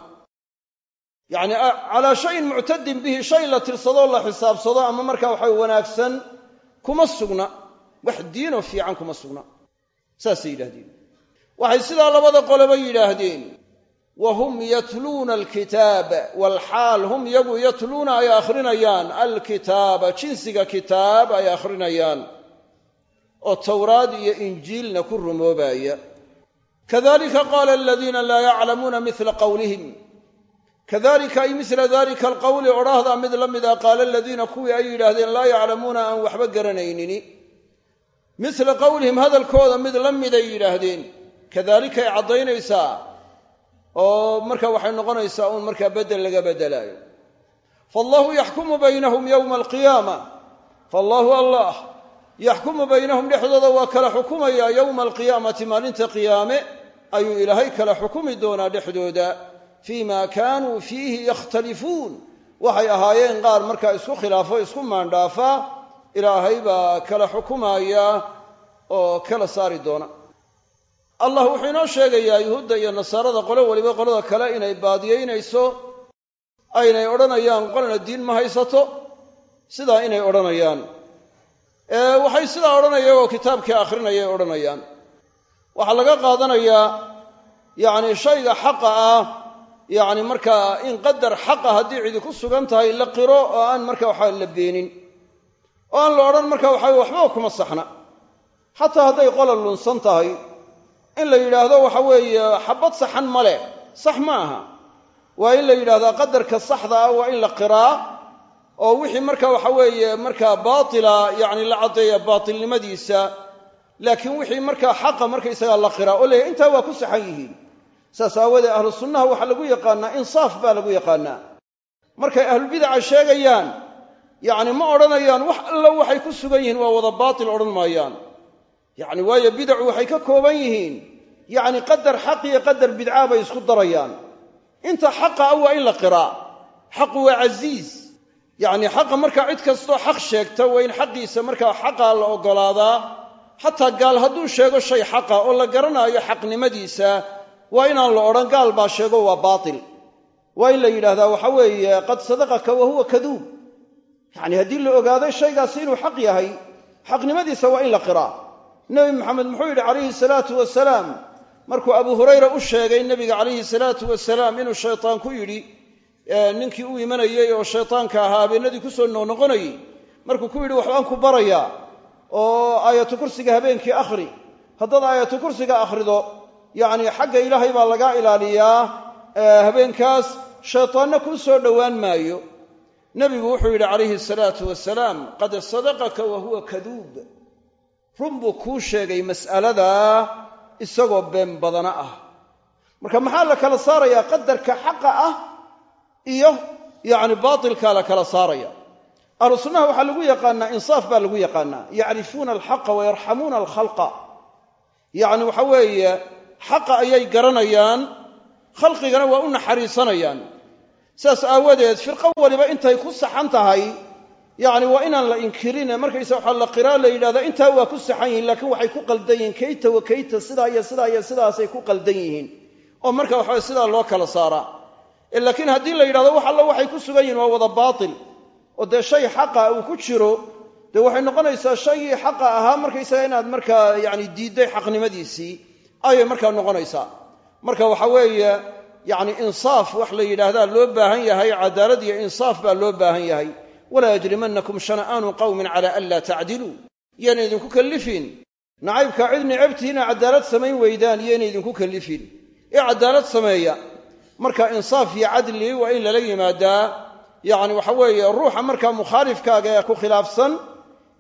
Yacni calaa shayin muctadin bihi shay la tirsadoo la xisaabsado ama markaa waxa wanaagsan kuma sugna. Wax diinoo fiican kuma sugna. Saasay yidhahdeen waxay sidaa labada qoleba yidhaahdeen wa hum yatluuna alkitaab walxaal hum iyagu yatluuna ay akhrinayaan alkitaaba jinsiga kitaab ay akhrinayaan oo towraad iyo injiilna ku rumoobaya kadalika qaala aladiina laa yaclamuuna mila qawlihim kadalika ay mila dalika alqowli odhaahdaa mid la mid ah qaala aladiina kuwii ay yidhaahdeen laa yaclamuuna aan waxba garanaynini mila qowlihim hadalkooda mid la miday yidhaahdeen kadaalikay caddaynaysaa oo marka waxay noqonaysaa uun markaa beddel laga beddelaayo faallahu yaxkumu baynahum yowma alqiyaama. Faallahu allah yaxkumu baynahum dhexdooda waa kala xukumayaa yowma alqiyaamati maalinta qiyaame ayuu ilaahay kala xukumi doonaa dhexdooda. Fii ma kaanuu fiihi yakhtalifuun. Waxay ahaayeen qaar markaa isku khilaafo isku maandhaafa ilaahay baa kala xukumaya oo kala saari doona allah wuxuu inoo sheegayaa yuhuudda iyo nasaarada qolo weliba qolada kale inay baadiyeynayso aynay odhanayaan qolana diin ma haysato sidaa inay odhanayaan. Waxay sidaa odhanaya oo kitaabkii akhrinayay odhanayaan. Waxaa laga qaadanayaa yacni shayga xaqa ah yacni markaa in qadar xaqa haddii cidi ku sugan tahay la qiro oo aan marka waxa la beenin. Oo aan la odhan marka waxa waxbaba kuma saxna. Xataa hadday qola lunsan tahay in la yidhaahdo waxa weeye xabad saxan ma leh. Sax ma aha. Waa in la yidhahdaa qadarka saxda ah waa in la qiraa oo wixii marka waxa weeye markaa baatila yacni la caddeeya baatilnimadiisa. Laakiin wixii markaa xaqa markaysagaa la qiraa oo leeyahy intaa waa ku saxan yihiin. Saas aawoodee ahlu sunnaha waxaa lagu yaqaanaa insaaf baa lagu yaqaanaa. Markay ahlubidaca sheegayaan yacni ma odhanayaan wax alla waxay ku sugan yihiin waa wada baatil odhan maayaan yacni waayo bidacu waxay ka kooban yihiin. Yacni qadar xaq iyo qadar bidcaa bay isku darayaan. Inta xaqa ah waa in la qiraa. Xaqu waa casiiz yacni xaqa markaa cid kastoo xaq sheegta waa in xaqiisa markaa xaqaa la oggolaadaa xataa gaal hadduu sheego shay xaqa oo la garanaayo xaqnimadiisa waa inaan la odhan gaal baa sheego waa baatil. Waa in la yidhaahdaa waxa weeye qad sadaqaka wa huwa kaduub yacni haddii la ogaaday shaygaasi inuu xaq yahay xaqnimadiisa waa in la qiraa nebi maxamed muxuu yidhi calayhi salaatu wasalaam markuu abu hurayra u sheegay nebiga calayhi salaatu wasalaam inuu shaytaan ku yidhi ninkii u imanayey oo shaytaanka ahaa habeenadii ku soo noqnoqonayey markuu ku yidhi waxbaan ku barayaa oo aayatu kursiga habeenkii akhri haddaad aayatu kursiga akhrido yacni xagga ilaahay baa laga ilaaliyaa habeenkaas shaytaanna kuu soo dhowaan maayo. Nebigu wuxuu yidhi calayhi salaatu wasalaam qad sadaqaka wa huwa kaduub run buu kuu sheegay mas'aladaa isagoo been badana ah. Marka maxaa la kala saarayaa qadarka xaqa ah iyo yacni baatilkaa la kala saaraya. Ahlu sunnaha waxaa lagu yaqaanaa insaaf baa lagu yaqaanaa. Yacrifuuna alxaqa wayarxamuuna alkhalqa. Yacni waxa weeye xaqa ayay garanayaan khalqigana waa u naxariisanayaan. Sidaas aawadeed firqo waliba intay ku saxan tahay yacni waa inaan la inkirine markaysa waxaa la qiraa la yidhahdaa intaa waa ku saxan yihiin laakiin waxay ku qaldan yihiin kayta wa kayta sidaa iyo sidaa iyo sidaasay ku qaldan yihiin. Oo marka waxaa sidaa loo kala saaraa. Laakiin haddii la yidhahdo wax allo waxay ku sugan yihiin waa wada baatil. Oo dee shay xaqa uu ku jiro dee waxay noqonaysaa shaygii xaqa ahaa markaysaga inaad markaa yacni diidday xaqnimadiisii ayay markaa noqonaysaa. Marka waxa weeye yacni insaaf wax la yidhaahdaa loo baahan yahay cadaalad iyo insaaf baa loo baahan yahay walaa yajrimannakum shana'aanu qawmin cala an laa tacdiluu. Yaana idinku kallifin. Nacaybkaa cid nicabtihiina cadaalad samayn weydaan iyayna idinku kallifin. Ee cadaalad sameeya marka insaaf iyo cadli waa in lala yimaadaa. Yacni waxa weeye ruuxa markaa mukhaalifkaaga ee ku khilaafsan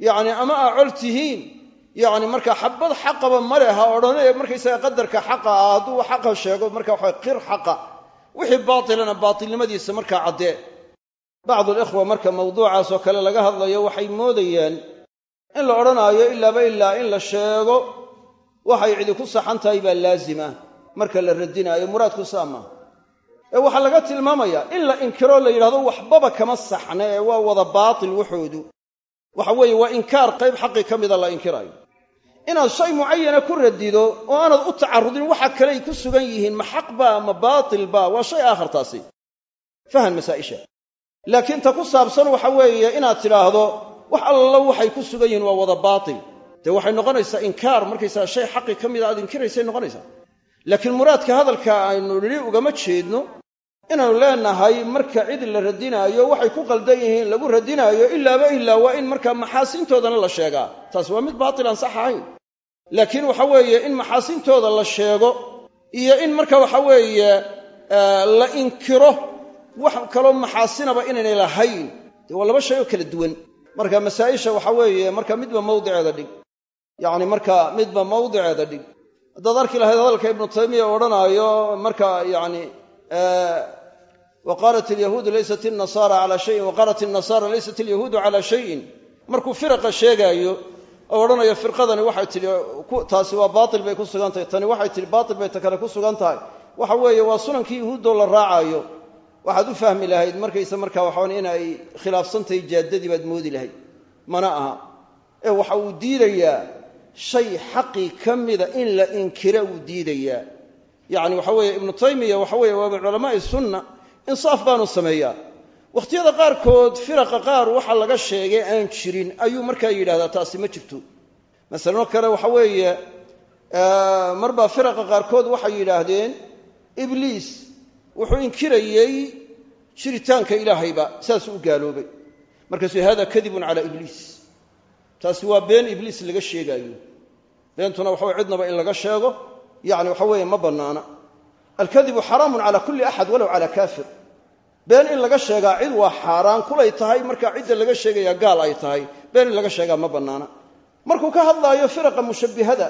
yacni ama aa col tihiin yacni markaa xabad xaqaba male ha odhane markaysaga qadarka xaqa ah hadduu xaqa sheego marka waxa qir wixii baatilana baatilnimadiisa markaa caddee bacdu alikhwa marka mawduucaasoo kale laga hadlayo waxay moodayeen in la odhanaayo ilaaba ilaa in la sheego waxay cidi ku saxan tahay baa laazima marka la radinaayo muraadku saa maaha ee waxaa laga tilmaamayaa in la inkiroo la yidhahdo waxbaba kama saxna ee waa wada baatil waxoodu waxa weeye waa inkaar qayb xaqi ka mida la inkiraayo. Inaad shay mucayana ku radido oo aanad u tacarudin waxa kaley ku sugan yihiin ma xaq baa ma baatil baa waa shay aakhar taasi. Fahan masaa'isha laakiin ta ku saabsan waxa weeye inaad tidhaahdo wax allo waxay ku sugan yihiin waa wada baatil. Dee waxay noqonaysaa inkaar markaysaa shay xaqi ka mida aad inkiraysay noqonaysaa. Laakiin muraadka hadalka aynu nidhi ugama jeedno inaanu leenahay marka cid la radinaayo waxay ku qaldan yihiin lagu radinaayo ilaaba ilaa waa in markaa maxaasintoodana la sheegaa. Taas waa mid baatil aan sax ahayn. Laakiin waxa weeye in maxaasintooda la sheego iyo in marka waxa weeye la inkiro wax kaloo maxaasinaba inaynay lahayn. Dee waa laba shay oo kala duwan. Marka masaa'isha waxa weeye marka midba mawdiceeda dhig. Yacni marka midba mawdiceeda dhig. Haddaad arki lahayd hadalka ibnu taymiya odhanaayo marka yacni wa qaalat alyahuudu laysat alnasaara calaa shayin wa qaalat alnasaara laysat alyahuudu calaa shayin. Markuu firaqa sheegaayo oo odhanayo firqadani waxay tidhi taasi waa baatil bay ku sugan tahay tani waxay tidhi baatil bay ta kale ku sugan tahay waxa weeye waa sunankii yahuuddoo la raacaayo waxaad u fahmi lahayd markayse markaa waxaan inay khilaafsantahay jaaddadii baad moodi lahayd. Mana aha. Ee waxa uu diidayaa shay xaqii ka mida in la inkira uu diidayaa. Yacni waxa weeye ibnu taymiya waxa weeye waa min culamaa'i sunna insaaf baanu sameeyaa. Wakhtiyada qaarkood firaqa qaar waxa laga sheegay aan jirin ayuu markaa yidhahdaa taasi ma jirto. Masalano kale waxa weeye marbaa firaqa qaarkood waxay yidhaahdeen ibliis wuxuu inkirayey jiritaanka ilaahayba saasuu u gaaloobay. Markaasuu hada kadibun calaa ibliis. Taasi waa been ibliis laga sheegaayo. Beentuna waxa weye cidnaba in laga sheego yani waxa weeye ma bannaana. Alkadibu xaraamun cala kulli axad walow cala kaafir. Been in laga sheegaa cid waa xaaraan kulay tahay markaa cidda laga sheegaya gaal ay tahay. Been in laga sheegaa ma bannaana. Markuu ka hadlaayo firaqa mushabbihada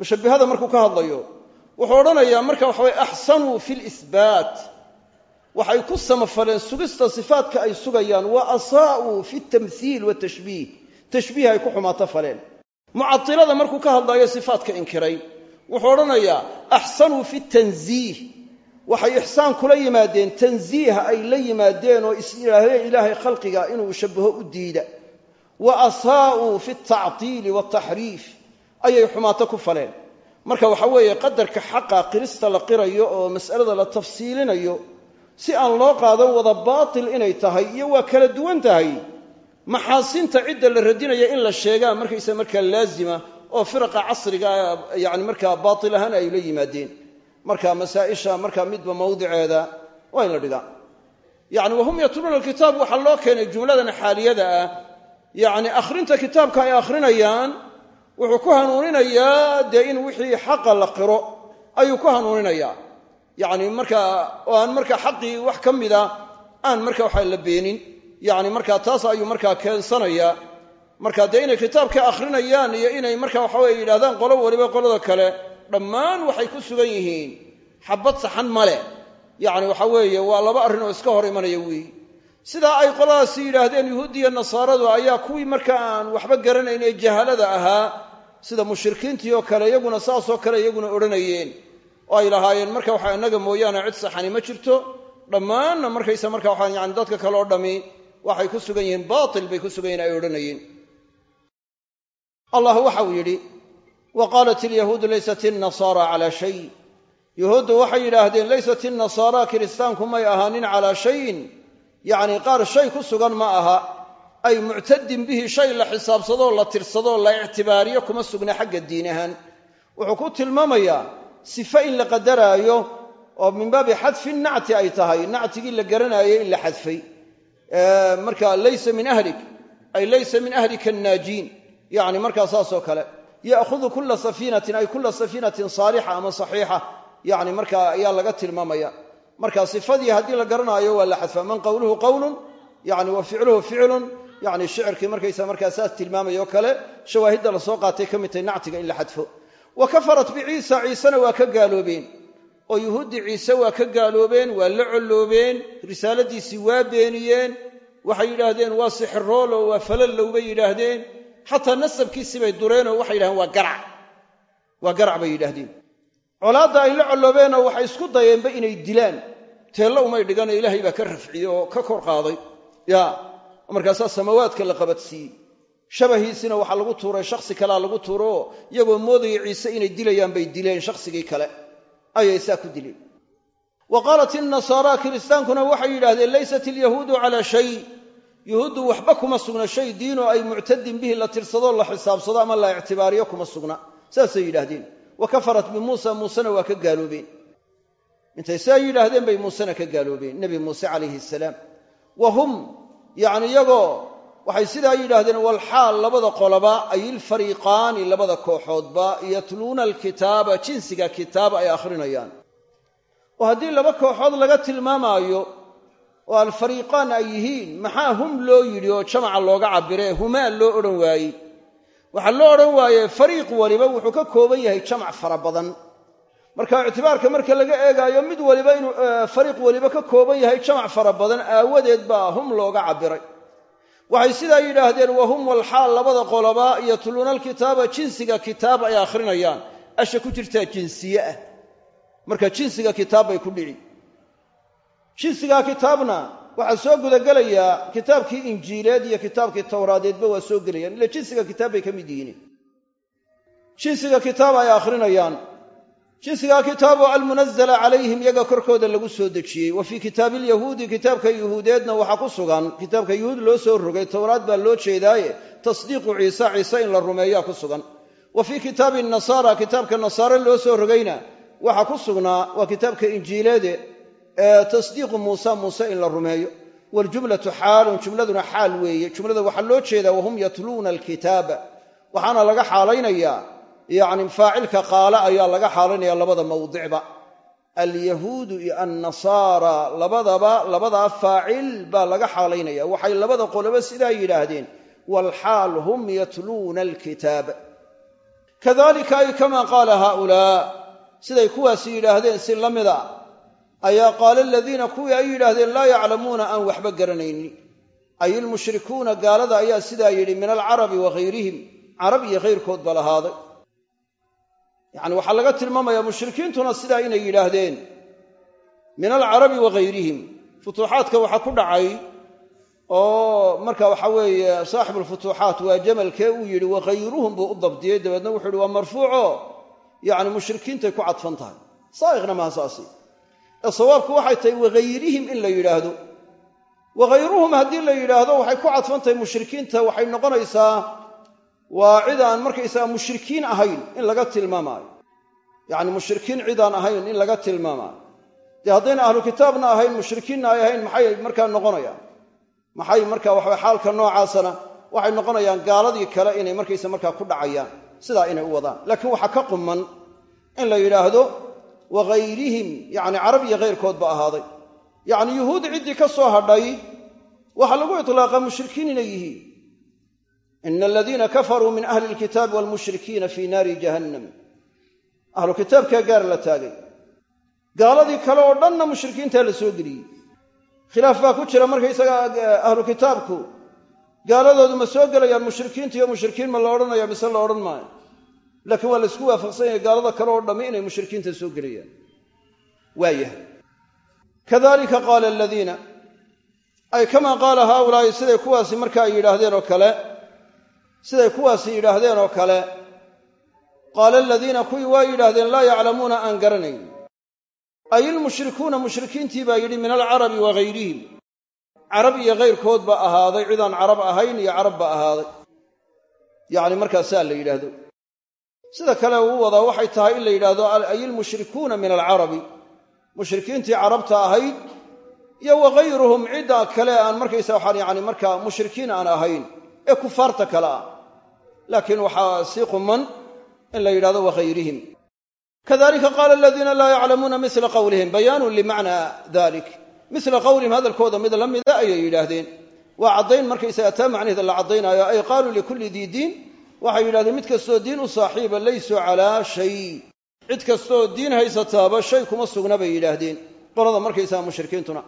mushabbihada markuu ka hadlayo wuxuu odhanayaa marka waxa weye axsanuu fi lisbaat waxay ku samafaleen sugista sifaatka ay sugayaan wa asaa'uu fi tamhiil watashbiih tashbiih. Ay ku xumaato faleen. Mucatilada markuu ka hadlaayo sifaatka inkiray wuxuu odhanayaa axsanuu fi tanziih. Waxay ixsaan kula yimaadeen tanziiha ay la yimaadeen oo isilaahdeen ilaahay khalqiga inuu shabaho u diida. Wa asaa'uu fi altactiili waaltaxriif ayay xumaato ku faleen marka waxa weeye qadarka xaqa qirista la qirayo oo mas'alada la tafsiilinayo si aan loo qaadan wada baatil inay tahay iyo waa kala duwan tahay. Maxaasinta cidda la radinaya in la sheegaa markaysa markaa laazima oo firaqa casriga yani markaa baatil ahaan ay la yimaadeen. Marka masaa'isha markaa midba mawdiceeda waa in la dhigaa. Yani wahum yatluuna alkitaab waxaa loo keenay jumladan xaaliyada ah. Yani akhrinta kitaabka ay akhrinayaan wuxuu ku hanuuninayaa dee in wixii xaqa la qiro. Ayuu ku hanuuninayaa. Yani markaa oo aan markaa xaqii wax ka mida aan marka waxa la beenin. Yani markaa taas ayuu markaa keensanayaa. Marka dee inay kitaabka akhrinayaan iyo inay marka waxaweye yidhahdaan qolo waliba qolada kale dhammaan waxay ku sugan yihiin. Xabad saxan male yacni waxa weeye waa laba arrin oo iska hor imanaya weeyi sidaa ay qoladaasi yidhaahdeen yuhuuddiya nasaaradu ayaa kuwii marka aan waxba garanayn ee jahalada ahaa sida mushrikiintii oo kale iyaguna saasoo kale iyaguna odhanayeen. Oo ay lahaayeen marka waxa innaga mooyaane cid saxani ma jirto. Dhammaanna markaysa marka waxaa yani dadka kale oo dhammi waxay ku sugan yihiin baatil bay ku sugan yihiin ay odhanayeen. Allah waxau yidhi wa qaalat ilyahuudu laysat innasaara calaa shay. Yuhuuddu waxay yidhaahdeen laysat innasaara kiristaanku may ahaanin calaa shayin. Yacni qaar shay ku sugan ma aha ay muctadin bihi shay la xisaabsadoo la tirsadoo la ictibaariyo kuma sugna xagga diin wuxuu ku tilmaamayaa sifo in la qadaraayo oo min baabi xadfi nacti ay tahay. Nactigii la garanaayay in la xadfay. Marka laysa min ahlik ay laysa min ahlika annaajiin yacni markaa saasoo kale. Ya'hudu kula safiinatin ay kula safiinatin saalixa ama saxiixa. Yani markaa ayaa laga tilmaamaya. Marka sifadii haddii la garanaayo waa la xadfaa. Man qowluhu qowlun yani wa ficluhu ficlun yani shicirkii markaysa markaa saas tilmaamayo kale shawaahidda la soo qaatay ka mid tahay nactiga in la xadfo. Wa kafarat biciisa ciisena waa ka gaaloobeen. Oo yuhuuddii ciise waa ka gaaloobeen waa la colloobeen risaaladiisii waa beeniyeen waxay yidhaahdeen waa sixiroolo waa falallow bay yidhaahdeen xataa nasabkiisii bay dureenoo waxay yidhahdeen waa garac. Waa garac bay yidhaahdeen. Colaadda ay la colloobeenoo waxay isku dayeenba inay dilaan. Teello umay dhigano ilaahay baa ka rafciyey oo ka kor qaaday markaasaa samawaadka la qabadsiiyey. Shabahiisina waxaa lagu tuuray shakhsi kalea lagu tuurooo iyagoo moodaya ciise inay dilayaan bay dileen shakhsigii kale. Ayay saa ku dileen wa qaalat innasaara kiristaankuna waxay yidhahdeen laysat ilyahuudu calaa shay. Yuhuuddu waxba kuma sugna shay diinoo ay muctadin bihi la tirsadoo la xisaabsado ama la ictibaariyo kuma sugna. Saasay yidhaahdeen. Wa kafarat bimuusa muusena waa ka gaaloobeen. Intay saa yidhaahdeen bay muusena ka gaaloobeen nebi muuse calayhi salaam. Wa hum yacni iyagoo waxay sidaa yidhaahdeen walxaal labada qoloba ay ilfariiqaani labada kooxoodba yatluuna alkitaaba jinsiga kitaab ay akhrinayaan. Oo haddii laba kooxood laga tilmaamaayo oo alfariiqaan ay yihiin maxaa hum loo yidhi oo jamaca looga cabiree humaa loo odhan waayey. Waxaa loo odhan waaye fariiq waliba wuxuu ka kooban yahay jamac fara badan marka ictibaarka marka laga eegaayo mid waliba inuu fariiq waliba ka kooban yahay jamac fara badan aawadeed baa hum looga cabiray waxay sidaa yidhaahdeen wa hum walxaal labada qoloba yatluuna alkitaaba jinsiga kitaab ay akhrinayaan. Asha ku jirtaa jinsiye ah. Marka jinsiga kitaab bay ku dhici. Jinsigaa kitaabna waxaa soo gudagelayaa kitaabkii injiileed iyo kitaabkii towraadeedba waa soo gelayaan ila jinsiga kitaab bay ka mid yihiin. Jinsiga kitaab ay akhrinayaan jinsigaa kitaabu almunazala calayhim iyaga korkooda lagu soo dejiyey. Wa fii kitaabi alyahuudi kitaabka yuhuudeedna waxaa ku sugan kitaabka yuhuud loo soo rogay towraad baa loo jeedaaye tasdiiqu ciise ciise in la rumeeyaa ku sugan. Wa fii kitaabi nasaara kitaabka nasaare loo soo rogayna waxaa ku sugnaa waa kitaabka injiileede ee tasdiiqu muuse muuse in la rumeeyo. Waljumlatu xaalun jumladuna xaal weeye. Jumlada waxaa loo jeedaa wahum yatluuna alkitaaba. Waxaana laga xaalaynayaa yacni faacilka qaala ayaa laga xaalaynaya labada mawdicba. Alyahuudu iyo annasaara labadaba labadaa faacil baa laga xaalaynaya waxay labada qoloba sidaa yidhaahdeen. Waalxaal hum yatluuna alkitaab. Kadalika ay kama qaala haaulaa. Siday kuwaasi yidhaahdeen si la mida. Ayaa qaala aladiina kuwii ay yidhaahdeen laa yaclamuuna aan waxba garanaynin ay ilmushrikuuna gaalada ayaa sidaa yidhi min alcarabi wa hayrihim carab iyo hayrkood ba lahaaday yacni waxaa laga tilmaamayaa mushrikiintuna sidaa inay yidhaahdeen. Min alcarabi wa hayrihim futuuxaadka waxaa ku dhacay oo marka waxa weeye saaxibulfutuuxaat waa jamalkee uu yidhi wakhayruhum buu u dabdiyey. Dabeedna wuxuu yihi waa marfuuco. Yacni mushrikiintay ku cadfan tahay. Saa'iqna maha saasi ee sawaabku waxay tahay waghayrihim in la yidhaahdo. Waghayruhum haddii la yidhaahdo waxay ku cadfan tahay mushrikiinta waxay noqonaysaa waa cid aan mushrikiin ahayn in laga tilmaamaayo yacni mushrikiin cidaan ahayn in laga tilmaamaayo dee haddayna ahlu kitaabna ahayn mushrikiinna ay ahayn maxay markaa noqonayaan? Maxay marka waxa xaalka noocaasana waxay noqonayaan gaaladii kale inay markaysa markaa ku dhacayaan. Sidaa inay u wadaan. Laakiin waxaa ka quman in la yidhaahdo waghayrihim yacni carab iyo ahaaday. Yacni yuhuud ciddii ka soo hadhay waxaa lagu itlaaqa mushrikiin inay yihiin ina aladiina kafaruu min ahli lkitaabi waalmushrikiina fii naari jahannam ahlu kitaabkaa gaar la taagay gaaladii kale oo dhanna mushrikiintaa la soo geliyey khilaaf baa ku jira markaysaga ahlu kitaabku gaaladoodu ma soo gelayaan mushrikiinta iyo mushrikiin ma la odhanaya mise la odhan maayo laakiin waa la isku waafaqsan yahay gaalada kale oo dhammi inay mushrikiinta soo gelayaan waayahay kadalika qaala aladiina ay kamaa qaala haaulaa'i siday kuwaasi marka ay yidhaahdeen oo kale siday kuwaasi yidhaahdeen oo kale qaala aladiina kuwii waa yidhaahdeen laa yaclamuuna aan garanayn. Ay ilmushrikuuna mushrikiintii baa yidhi min alcarabi wa hayrihim carab iyo hayrkood ba ahaaday cidaan carab ahayn iyo carab ba ahaaday. Yacni markaasaa la yidhaahdo. Sida kale uu wadaa waxay tahay in la yidhaahdo ay ilmushrikuuna min alcarabi. Mushrikiintii carabta ahayd iyo wa hayruhum cidda kale aan markaysa waxaan yani markaa mushrikiin aan ahayn ee kufaarta kale ah laakiin waxaa sii quman in la yidhahdo wahayrihim kadalika qaala aladiina laa yaclamuuna mila qawlihim bayaanun limacnaa dalik mila qawlihim hadalkooda mid la mida ayay yidhaahdeen. Waa caddayn markaysaga taa macnaheeda la caddaynaayo ay qaaluu likulli dii diin waxay yidhahdeen mid kastoo diin u saaxiiba laysuu calaa shay. Cid kastoo diin haysataaba shay kuma sugna bay yidhaahdeen. Qolada markaysaga mushrikiintuna.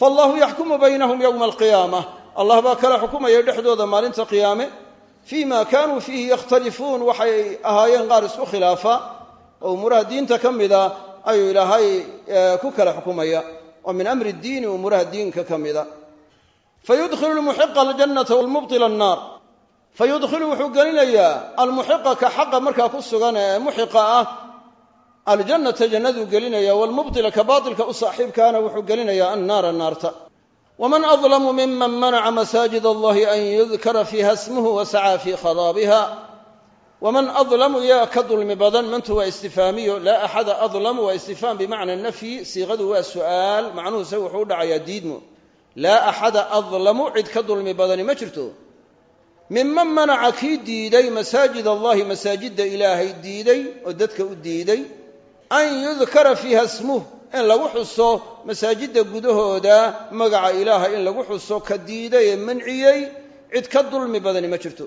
Faallahu yaxkumu baynahum yowma alqiyaamah. Allah baa kala xukumaya dhexdooda maalinta qiyaame fii ma kaanuu fiihi yakhtalifuun waxay ahaayeen qaar isku khilaafa oo umuuraha diinta ka mida ayuu ilaahay ku kala xukumaya oo min amri diini umuuraha diinka ka mida fayudkhilu lmuxiqa aljannata walmubtila annaar fayudkhilu wuxuu gelinayaa almuxiqa ka xaqa markaa ku sugan ee muxiqa ah aljannata jannaduu gelinaya baatilka u saaxiibkaana wuxuu gelinayaa annaara naarta waman adlamu miman manaca masaajid allahi an yudkara fiiha smuhu wasacaa fii khadaabiha waman adlamu yaa ka dulmi badan mantu waa istifaamiyo laa axada adlamu waa istifaam bimacna nafyi siiqadu waa su'aal macnuhuse wuxuu u dhacayaa diidmo laa axada adlamu cid ka dulmi badani ma jirto minman manaca kii diiday masaajid allahi masaajidda ilaahay diiday oo dadka u diiday an yudkara fiiha smuh in lagu xuso masaajidda gudahooda magaca ilaaha in lagu xuso ka diiday ee manciyey cid ka dulmi badani ma jirto.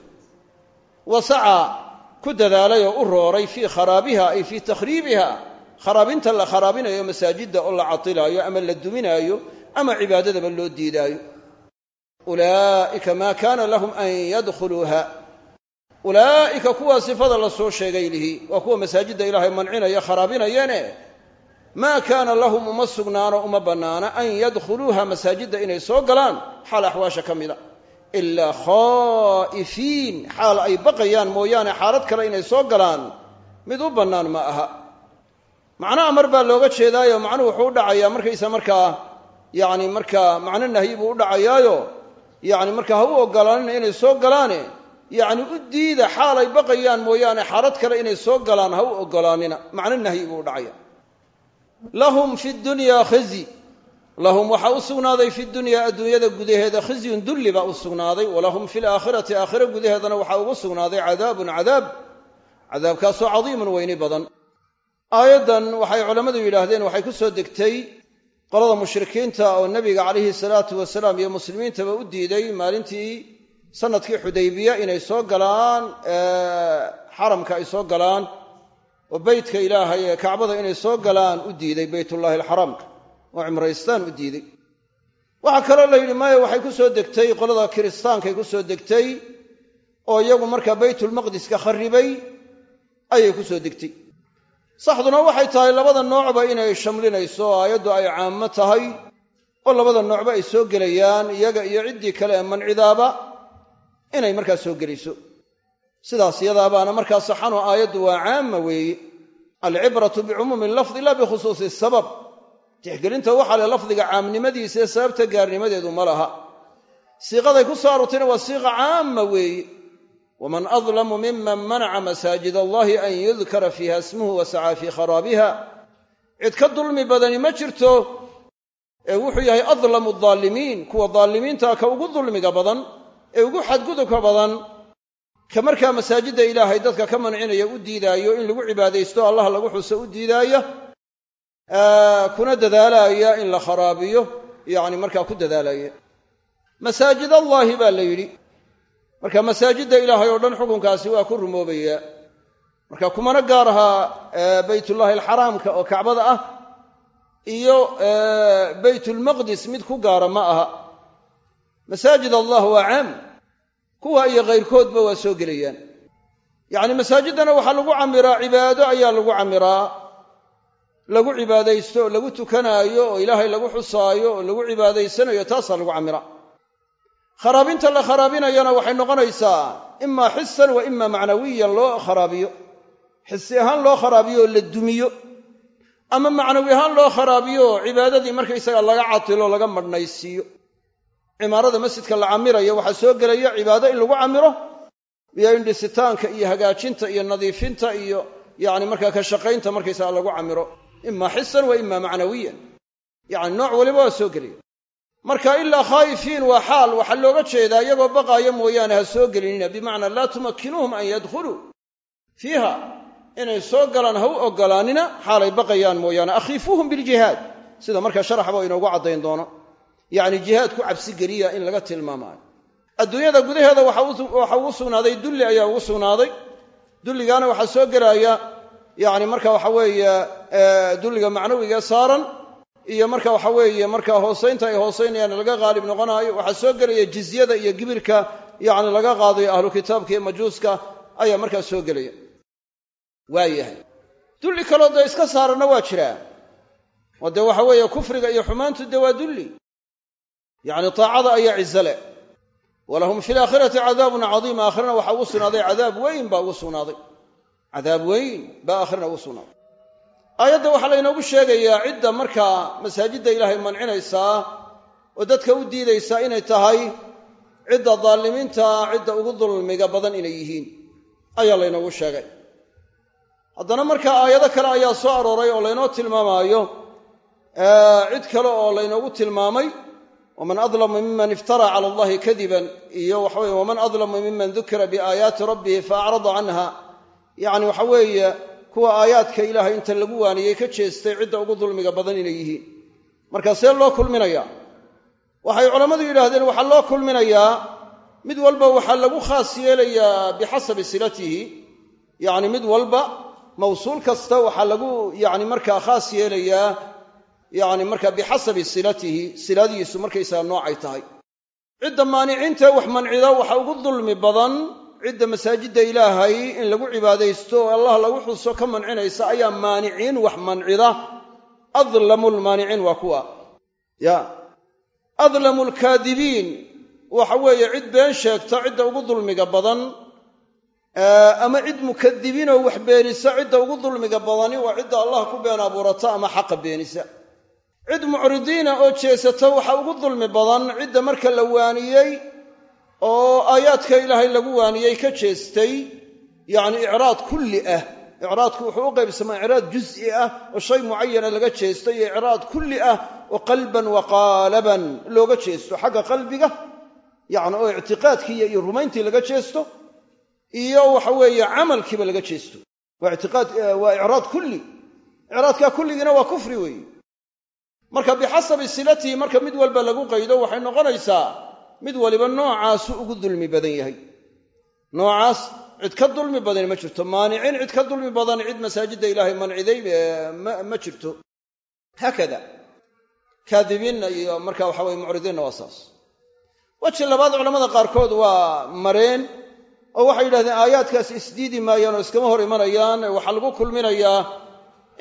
Wasaca ku dadaalay oo u rooray fii kharaabiha ay fii takhriibiha kharaabinta la kharaabinayo masaajidda oo la catilaayo ama la duminaayo ama cibaadadaba loo diidaayo. Ulaa'ika maa kaana lahum an yadkhuluuha. Ulaa'ika kuwaa sifada la soo sheegay lihi waa kuwa masaajidda ilaahay mancinaya kharaabinayeene maa kaana lahum uma sugnaano uma bannaana an yadkhuluuha masaajidda inay soo galaan. Xaal axwaasha ka mida. Ilaa khaa'ifiin xaal ay baqayaan mooyaane xaalad kale inay soo galaan. Mid u bannaan ma aha. Macno amar baa looga jeedaayo macnuhu wuxuu u dhacayaa markaysa markaa yacni markaa macno nahyi buu u dhacayaayo yacni markaa ha u ogolaanina inay soo galaane yacni u diida xaalay baqayaan mooyaane xaalad kale inay soo galaan ha u ogolaanina. Macno nahyi buu u dhacaya lahum fi dunyaa khizy lahum waxaa u sugnaaday fi dunyaa adduunyada gudaheeda khizyun dulli baa u sugnaaday walahum fi laakhirati aakhiro gudaheedana waxaa ugu sugnaaday cadaabun cadaab. Cadaabkaasoo cadiimun weyni badan. Aayaddan waxay culammadu yidhaahdeen waxay ku soo degtay qolada mushrikiinta oo nebiga calayhi salaatu wasalaam iyo muslimiintaba u diiday maalintii sannadkii xudaybiya inay soo galaan xaramka ay soo galaan oo beytka ilaahay ee kacbada inay soo galaan u diiday beytullaahi alxaraamka oo cimraystaan u diiday. Waxaa kaloo la yidhi maya waxay ku soo degtay qolada kiristaankay ku soo degtay oo iyagu markaa baytulmaqdiska kharribay ayay ku soo degtay. Saxduna waxay tahay labada noocba inay shamlinayso oo aayaddu ay caamo tahay oo labada noocba ay soo gelayaan iyaga iyo ciddii kale ee mancidaaba inay markaa soo gelayso sidaas yadaabaana markaa saxano aayaddu waa caama weeye alcibratu bicumuumi lafdi la bikhusuusi sabab. Tixgelinta waxaa le lafdiga caamnimadiisa ee sababta gaarnimadeedu ma laha. Siiqaday ku soo aroortayna waa siiqa caama weeye waman adlamu miman manaca masaajid allahi an yudkara fiiha ismuhu wasacaa fii kharaabiha. Cid ka dulmi badani ma jirto ee wuxuu yahay adlamu daalimiin kuwa daalimiinta ka ugu dulmiga badan ee ugu xadgudubka badan ka markaa masaajidda ilaahay dadka ka mancinaya u diidaayo in lagu cibaadaysto allah lagu xuso u diidaaya kuna dadaalaya in la kharaabiyo yacni markaa ku dadaalaya. Masaajid allaahi baa la yidhi. Marka masaajidda ilaahay oo dhan xukunkaasi waa ku rumoobaya. Marka kumana gaar ahaa baytullaahi alxaraamka oo kacbada ah iyo baytulmaqdis mid ku gaara ma aha. Masaajid allah waa caam kuwa iyo kayrkoodba waa soo gelayaan. Yacni masaajiddana waxaa lagu camiraa cibaado ayaa lagu camiraa. Lagu cibaadaysto oo lagu tukanaayo oo ilaahay lagu xusaayo oo lagu cibaadaysanayo taasaa lagu camiraa. Kharaabinta la kharaabinayana waxay noqonaysaa imaa xisan wa imaa macnawiyan loo kharaabiyo. Xisi ahaan loo kharaabiyo oo la dumiyo. Ama macnawi ahaan loo kharaabiyo cibaadadii markaysaga laga catilo laga madhnaysiiyo cimaarada masjidka la camirayo waxaa soo gelaya cibaado in lagu camiro iyo in dhisitaanka iyo hagaajinta iyo nadiifinta iyo yacni markaa ka shaqaynta markaysaga lagu camiro. Imaa xisan wa imaa macnawiyan. Yacni nooc waliba waa soo gelaya marka ilaa khaa'ifiin waa xaal waxaa looga jeedaa iyagoo baqaaya mooyaane ha soo gelinina bimacnaa laa tumakkinuuhum an yadkhuluu. Fiiha inay soo galaan ha u ogolaanina xaalay baqayaan mooyaane. Akhiifuuhum biljihaad sida markaa sharaxba inoogu caddayn doono yacni jihaad ku cabsi geliya in laga tilmaamaayo adduunyada gudaheeda waxa ugu sugnaaday dulli ayaa ugu sugnaaday. Dulligaana waxaa soo gelaya yacni marka waxa weeye dulliga macnawiga saaran iyo marka waxa weeye marka hoosaynta ay hoosaynayaan laga qaalib noqonaayo waxaa soo gelaya jizyada iyo gibirka yacni laga qaadayo ahlu kitaabka iyo majuuska ayaa markaa soo gelaya waa yahay dulli kaloo dee iska saaranna waa jiraa. Oo dee waxa weeye kufriga iyo xumaantu dee waa dulli yacni taacada ayaa cizo leh. Walahum fi laakhirati cadaabun cadiim. Aakhirana waxaa ugu sugnaaday cadaab weyn baa ugu sugnaaday. Cadaab weyn baa aakhirana ugu sugnaaday. Aayadda waxaa laynoogu sheegayaa cidda markaa masaajidda ilaahay mancinaysaa oo dadka u diidaysaa inay tahay cidda daalimiinta cidda ugu dulmiga badan inay yihiin. Ayaa laynoogu sheegay. Haddana markaa aayado kale ayaa soo arooray oo laynoo tilmaamaayo cid kale oo laynoogu tilmaamay waman adlamu miman iftaraa cala allahi kadiban iyo waxaweye waman adlamu miman dukira biaayaati rabbihi faacrada canha yacni waxa weeye kuwa aayaadka ilaahay inta lagu waaniyey ka jeestay cidda ugu dulmiga badan inay yihiin marka see loo kulminayaa waxay culammadu yidhaahdeen waxaa loo kulminayaa mid walba waxaa lagu khaas yeelayaa bixasabi silatihi yacni mid walba mawsuul kasta waxaa lagu yacni markaa yeelayaa yacni markaa bixasabi silatihi siladiisu markaysaga noocay tahay. Cidda maaniciintae wax mancida waxa ugu dulmi badan cidda masaajidda ilaahay in lagu cibaadaysto oo allah lagu xuso ka mancinaysa ayaa maaniciin wax mancida. Adlamu lmaaniciin waa kuwa. Ya. Adlamu lkaadibiin waxa weeye cid been sheegta cidda ugu dulmiga badan ama cid mukadibiinoo wax beenisa cidda ugu dulmiga badani waa cidda allah ku been abuurata ama xaqa beenisa cid mucridiina oo jeesata waxa ugu dulmi badan cidda marka la waaniyey oo aayaadka ilaahay lagu waaniyey ka jeestay yacni icraad kulli ah. Icraadku wuxuu u qaybsamaa icraad juz'i ah oo shay mucayana laga jeesto iyo icraad kulli ah oo qalban wa qaalaban looga jeesto. Xagga qalbiga yacni oo ictiqaadkii iyo rumayntii laga jeesto iyo waxa weeye camalkiiba laga jeesto. Waa waa icraad kulli. Icraadkaa kulligiina waa kufri weeye marka bixasabi silatihi marka mid walba lagu qaydo waxay noqonaysaa mid waliba noocaasu ugu dulmi badan yahay. Noocaas cid ka dulmi badani ma jirto. Maanicin cid ka dulmi badan cid masaajidda ilaahay manciday ma jirto. Haakada kaadibiinna iyo marka waxa weye mucridiinna waa saas. Weji labaad culamada qaarkood waa mareen oo waxay yidhahdeen aayaadkaas isdiidi maayaan oo iskama hor imanayaan waxaa lagu kulminayaa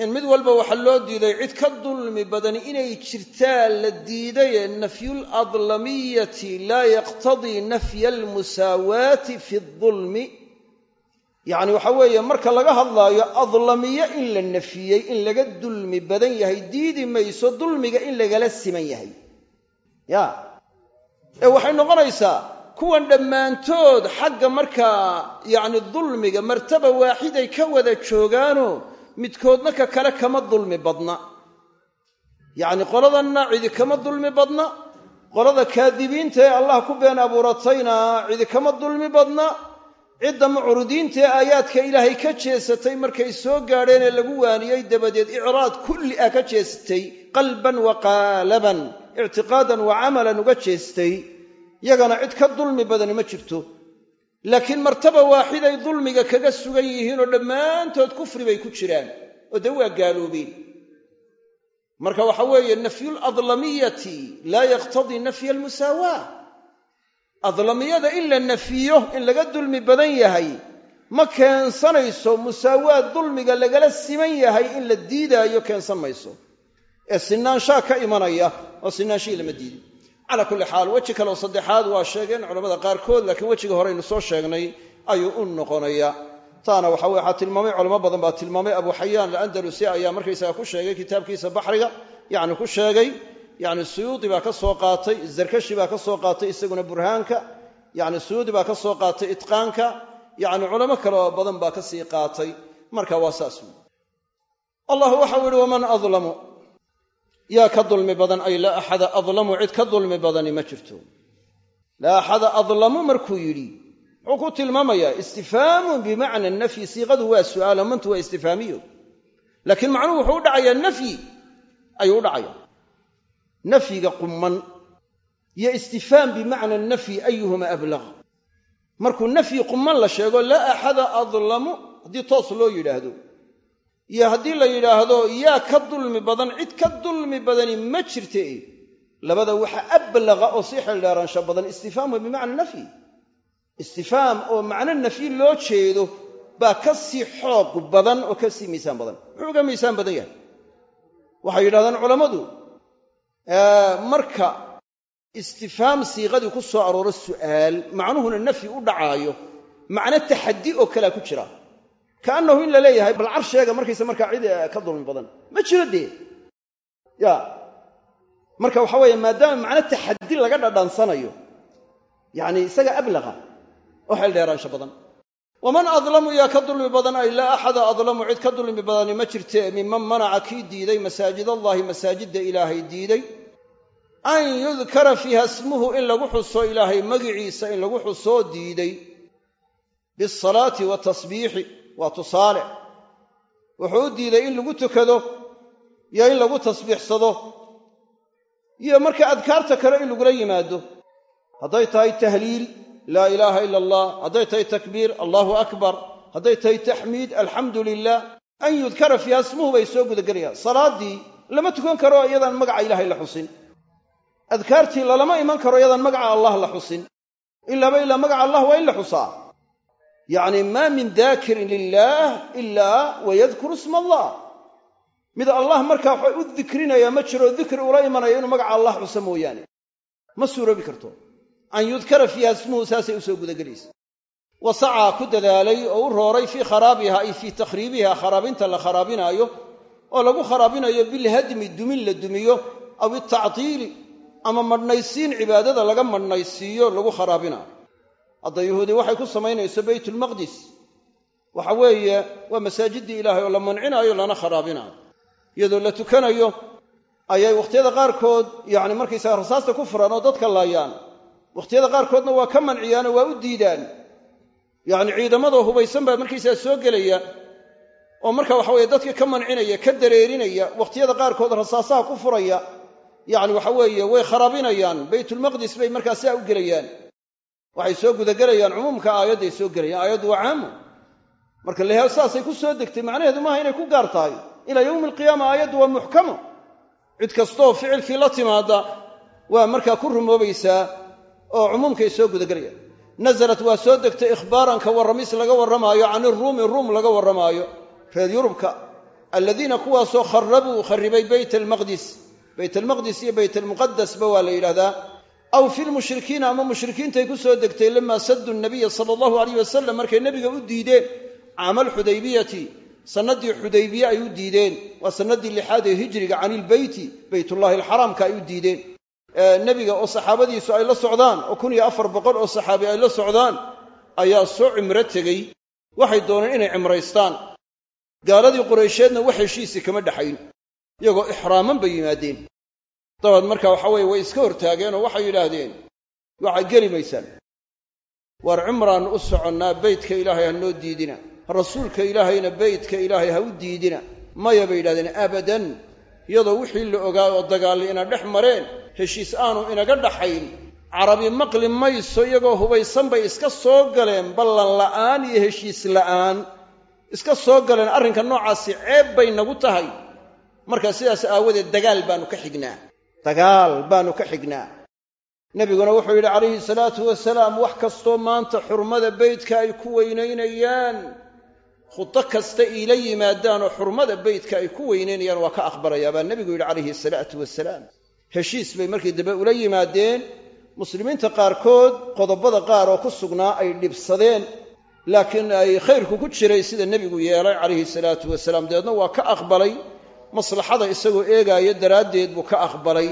in mid walba waxa loo diiday cid ka dulmi badani inay jirtaa la diidaye nafyul adlamiyati laa yaqtadii nafya almusaawaati fi dulmi. Yacni waxa weeye marka laga hadlaayo adlamiye in la nafiyey in laga dulmi badan yahay diidi mayso dulmiga in lagala siman yahay. Ya. Ee waxay noqonaysaa kuwan dhammaantood xagga markaa yacni dulmiga martaba waaxiday ka wada joogaano midkoodna ka kale kama dulmi badna. Yacni qoladanna cidi kama dulmi badna qolada kaadibiinta ee allah ku been abuuratayna cidi kama dulmi badna cidda mucridiinta ee aayaadka ilaahay ka jeesatay markay soo gaadheen ee lagu waaniyey dabadeed icraad kulli ah ka jeestay qalban wa qaalaban ictiqaadan wa camalan uga jeestay. Yagana cid ka dulmi badani ma jirto laakiin martaba waaxiday dulmiga kaga sugan yihiinoo dhammaantood kufri bay ku jiraan oo dee waa gaaloobeen. Marka waxa weeye nafyu ladlamiyati laa yaqtadii nafya almusaawaa adlamiyada in la nafiyo in laga dulmi badan yahay ma keensanayso musaawaad dulmiga lagala siman yahay in la diidaayo keensan mayso. Ee sinaanshaa ka imanaya oo sinaanshihii lama diidin calaa kulli xaal weji kaleoo saddexaad waa sheegeen culamada qaarkood laakiin wejiga horeynu soo sheegnay ayuu u noqonaya. Taana waxa weye waxaa tilmaamay culamo badan baa tilmaamay abu xayaan alandalusi ayaa markaysaga ku sheegay kitaabkiisa baxriga yacni ku sheegay yacni suyuudi baa ka soo qaatay zarkashi baa ka soo qaatay isaguna burhaanka yacni suyuudi baa ka soo qaatay itqaanka yacni culamo kale oo badan baa ka sii qaatay. Marka waa saas. Wey allah waxau yihi waman adlamu yaa ka dulmi badan ay laa axada adlamu cid ka dulmi badani ma jirto. Laa axada adlamu markuu yidhi muxuu ku tilmaamayaa istifhaamun bimacna nafyi siiqadu waa su'aalo mantu waa istifhaamiyo. Laakiin macnuhu wuxuu u dhacayaa nafyi ayuu u dhacaya nafyiga qumman iyo istifhaam bimacna nafyi ayuhuma ablaq markuu nafyi qumman la sheego laa axada adlamu haddii toos loo yidhaahdo iyo haddii la yidhaahdo yaa ka dulmi badan cid ka dulmi badani ma jirte. Labada waxa ablaqa oo sii xeeldheeraansho badan istifhaamu bimacna nafyi istifhaam oo macno nafyi loo jeedo baa ka sii xoog badan oo ka sii miisaan badan. Muxuu uga miisaan badan yahay? Waxay yidhahdaan culammadu marka istifhaam siiqadii ku soo arooro su'aal macnuhuna nafyi u dhacaayo macno taxaddi oo kalea ku jira kaannahu in la leeyahay bal carsheega markaysa markaa cid ka dulmi badan. Ma jiro dee? Ya. Marka waxa weeye maadaama macno taxaddi laga dhadhansanayo yacni isaga ablaqa oo xeeldheeraansho badan. Waman adlamu yaa ka dulmi badan ay laa axada adlamu cid ka dulmi badani ma jirte minman manaca kii diiday masaajid allaahi masaajidda ilaahay diiday. An yudkara fiiha smuhu in lagu xuso ilaahay magiciisa in lagu xusoo diiday. Bisalaati watasbiixi waa tusaale. Wuxuu u diiday in lagu tukado iyo in lagu tasbiixsado iyo marka adkaarta kale in lagula yimaado. Hadday tahay tahliil laa ilaaha ila allah hadday tahay takbiir allahu akbar. Hadday tahay taxmiid alxamdu lilah an yudkara fiiha smuhu bay soo gudagelayaan. Salaaddii lama tukan karo iyadaan magaca ilaahay la xusin. Adkaartii lalama iman karo iyadaan magaca allah la xusin. Ilaaba ilaa magaca allah waa in la xusaa yacni maa min daakirin lilaah ilaa wayadkuru isma allah. Mid allah markaa waxa u dikrinayaa ma jiro dikri ula imanaya inuu magaca allah xuso mooyaane. Ma suuroobi karto. An yudkara fiiha ismuhu saasay u soo gudagelaysa. Wa sacaa ku dadaalay oo u rooray fii kharaabiha ay fii takhriibiha kharaabinta la kharaabinaayo oo lagu kharaabinayo bilhadmi dumin la dumiyo aw itactiili ama madhnaysiin cibaadada laga madhnaysiiyo lagu kharaabinaayo hadda yuhuudi waxay ku samaynayso baytulmaqdis waxa weeye waa masaajiddii ilaahay oo la mancinaayo lana kharaabinaayo. Iyadoo la tukanayo ayay wakhtiyada qaarkood yacni markaysaga rasaasta ku furan oo dadka laayaan wakhtiyada qaarkoodna waa ka manciyaanoo waa u diidaan. Yacni ciidamadoo hubaysan baa markaysaga soo gelaya oo marka waxa weye dadka ka mancinaya ka dareerinaya wakhtiyada qaarkood rasaasaha ku furaya yacni waxa weeye way kharaabinayaan. Baytulmaqdis bay markaa sidaa u gelayaan waxay soo gudagelayaan cumuumka aayadday soo gelayaan. Aayaddu waa caamu. Marka la saasay ku soo degtay macnaheedu maaha inay ku gaar tahay. Ilaa yowmi alqiyaama aayaddu waa muxkamo cid kastooo ficilkii la timaada waa markaa ku rumoobaysaa oo cumuumkay soo gudagelayaan. Nasalat waa soo degtay ikhbaaranka warramis laga warramaayo can iruumi ruum laga warramaayo. Reer yurubka alladiina kuwaasoo kharabuu kharribay beyt almaqdis. Beyt almaqdis iyo beyt almuqadasba waa la yidhahdaa aw fi lmushrikiina ama mushrikiintay ku soo degtay lamaa saddu nabiya sala allahu alayh wasalam markay nebiga u diideen caama alxudaybiyati sannaddii xudaybiye ay u diideen waa sannaddii lixaad ee hijriga can ilbeyti beytullahi alxaraamka ay u diideen. Nebiga oo saxaabadiisu ay la socdaan oo kun iyo afar boqol oo saxaabi ay la socdaan ayaa soo cimro tegey. Waxay dooneen inay cimraystaan. Gaaladii quraysheedna wax heshiisi kama dhexayn iyagoo ixraaman bay yimaadeen dabaed marka waxa weeye way iska hortaageen oo waxay yidhaahdeen waxaad geli maysaan. Waar cimraannu u soconnaa beytka ilaahay ha noo diidina. Rasuulka ilaahayna beytka ilaahay ha u diidina. Maya bay yidhahdeen abadan iyadoo wixii la ogaa oo dagaalli ina dhex mareen heshiis aanu inaga dhaxayn. Carabi maqli mayso iyagoo hubaysan bay iska soo galeen ballan la'aan iyo heshiis la'aan. Iska soo galeen arrinka noocaasi ceeb bay nagu tahay. Marka sidaas aawadeed dagaal baanu ka xignaa dagaal baanu ka xignaa. Nebiguna wuxuu yidhi calayhi salaatu wasalaam wax kastoo maanta xurmada beytka ay ku weynaynayaan. Khudo kasta iila yimaadaan oo xurmada beytka ay ku weynaynayaan waa ka aqbalayaa baa nebigu yidhi calayhi salaatu wasalaam heshiis bay markii dambe ula yimaadeen. Muslimiinta qaarkood qodobada qaar oo ku sugnaa ay dhibsadeen. Laakiin ay khayrku ku jiray sida nebigu yeelay calayhi salaatu wasalaam dabeedna waa ka aqbalay maslaxada isagoo eegaaya daraaddeed buu ka aqbalay.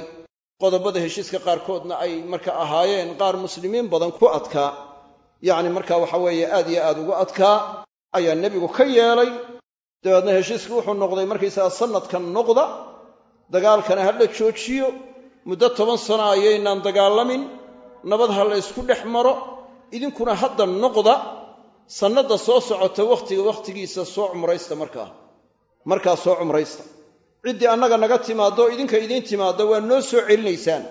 Qodobada heshiiska qaarkoodna ay marka ahaayeen qaar muslimiin badan ku adkaa. Yacni marka waxa weeye aad iyo aad ugu adkaa ayaa nebigu ka yeelay. Dabeedna heshiiskii wuxuu noqday markaysaga sannadkan noqda dagaalkana ha la joojiyo. Muddo toban sano ayaynaan dagaalamin nabad ha la ysku dhex maro. Idinkuna hadda noqda sannadda soo socota wakhtiga wakhtigiisa soo cumraysta markaa. Markaa soo cumraysta ciddii annaga naga timaaddo idinka idiin timaadda waa noo soo celinaysaan.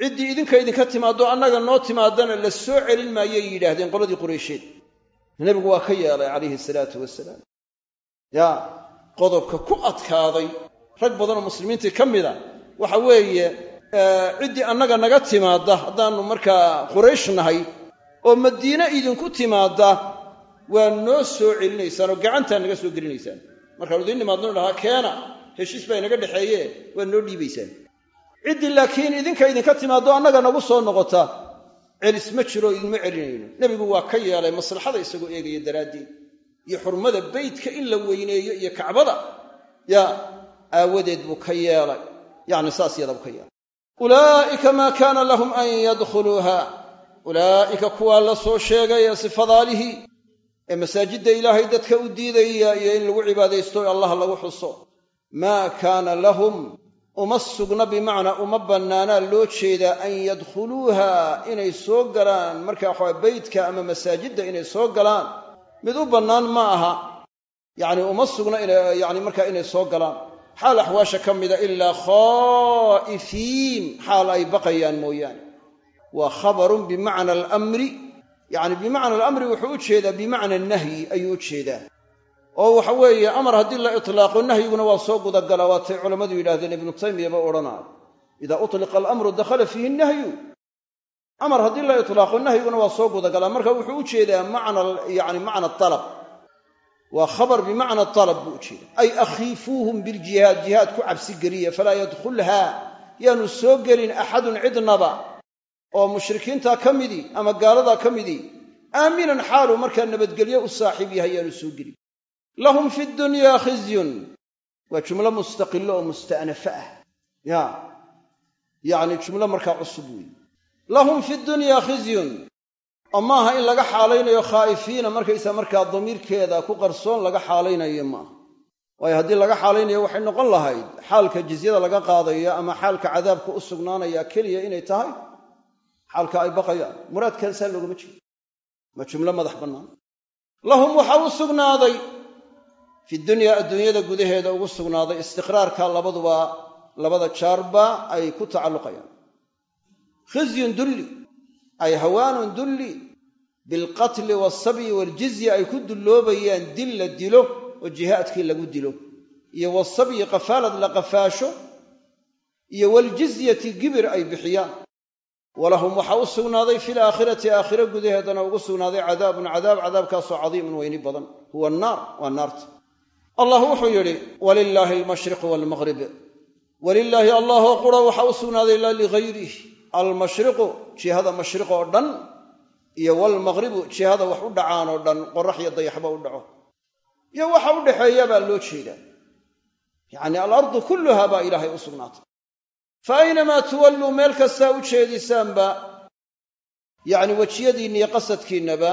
Ciddii idinka idinka timaaddo annaga noo timaadana la soo celin maayay yidhaahdeen qoladii qureysheed nebigu waa ka yeelay calayhi salaatu wasalaam yaa qodobka ku adkaaday rag badanoo muslimiintii ka mida waxa weeye ciddii annaga naga timaadda haddaannu markaa quraysh nahay oo madiine idinku timaadda waa noo soo celinaysaan oo gacantaa naga soo gelinaysaan. Markaanu idiin nimaadno dhahaa keena heshiis baa inaga dhexeeye waa noo dhiibaysaan. Ciddii laakiin idinka idinka timaaddo annaga nagu soo noqota celis ma jiro idinma celinayno. Nebigu waa ka yeelay maslaxada isagoo eegaya daraaddeed iyo xurmada beytka in la weyneeyo iyo kacbada yaa aawadeed buu ka yeelay yacni saas yada buu ka yeelay ulaa'ika maa kaana lahum an yadkhuluuha ulaa'ika kuwaa la soo sheegay ee sifadaalihii ee masaajidda ilaahay dadka u diidaya iyo in lagu cibaadaysto allah lagu xuso maa kaana lahum uma sugna bimacnaa uma bannaanaa loo jeedaa an yadkhuluuha inay soo galaan. Marka waxaa beytka ama masaajidda inay soo galaan mid u bannaan ma aha. Yacni uma sugna yani markaa inay soo galaan. Xaal axwaasha ka mida ilaa khaa'ifiin. Xaal ay baqayaan mooyaane. Waa khabarun bimacna alamri. Yacni bimacna alamri wuxuu u jeedaa bimacna nahyi ayuu u jeedaa oo waxa weeye amar haddii la itlaaqo nahyiguna waa soo gudagalaa waatay culammadu yidhahdeen ibnu taymiyaba odhanaayo idaa utliqa alamru dakhala fiihi nahyu. Amar haddii la itlaaqo nahyiguna waa soo gudagalaa marka wuxuu u jeedaa macna yani macna alab waa khabar bimacna alab buu u jeeda ay akhiifuuhum biljihaad jihaad ku cabsi geliya falaa yadkhulha. Yaanu soo gelin axadun cidnaba. Oo mushrikiinta ka midii ama gaaladaa ka midii aaminan xaaluu markaa nabadgelyo u saaxiib yahay yaanu soo gelin lahum fi dunyaa khizyun. Waa jumlo mustaqilo oo musta'nafa ah. Ya. Yacni jumlo markaa cusub weeye lahum fi dunyaa khizyun. Oo maaha in laga xaalaynayo khaa'ifiina markaysaa markaa damiirkeeda ku qarsoon laga xaalaynayo maaha waayo haddii laga xaalaynayo waxay noqon lahayd xaalka jizyada laga qaadayo ama xaalka cadaabka u sugnaanaya keliya inay tahay xaalka ay baqayaan. Muraadkaasaa loogama jeedo. Ma jumlo madax bannaan. Lahum waxa u sugnaaday fi dunyaa adduunyada gudaheeda ugu sugnaaday istiqraarka labaduba labada jaarba ay ku tacalluqayaan. Khizyun dulli ay hawaanun dulli bilqatli waalsabyi waaljizya ay ku dulloobayaan dil la dilo oo jihaadkii lagu dilo. Iyo wasabyi qafaalad la qafaasho iyo waljizyati gibir ay bixiyaan. Walahum waxaa u sugnaaday fi laakhirati aakhire gudaheedana ugu sugnaaday cadaabun cadaab cadaabkaasoo cadiimun weyni badan. Huwa annaar waa naarta allah wuxuu yidhi walilaahi almashriqu waalmaghrib walilaahi allahoo qura waxaa u sugnaaday laa ligayrih almashriqu jihada mashriq oo dhan iyo waalmaqhribu jihada wax u dhacaan oo dhan qorax iyo dayaxba u dhaco. Iyo waxa u dhexeeya baa loo jeedaa. Yacni alardu kulluha baa ilaahay u sugnaatay. Fa aynamaa tuwalluu meel kastaa u jeedisaanba yacni wejiyadiinna iyo qasadkiinnaba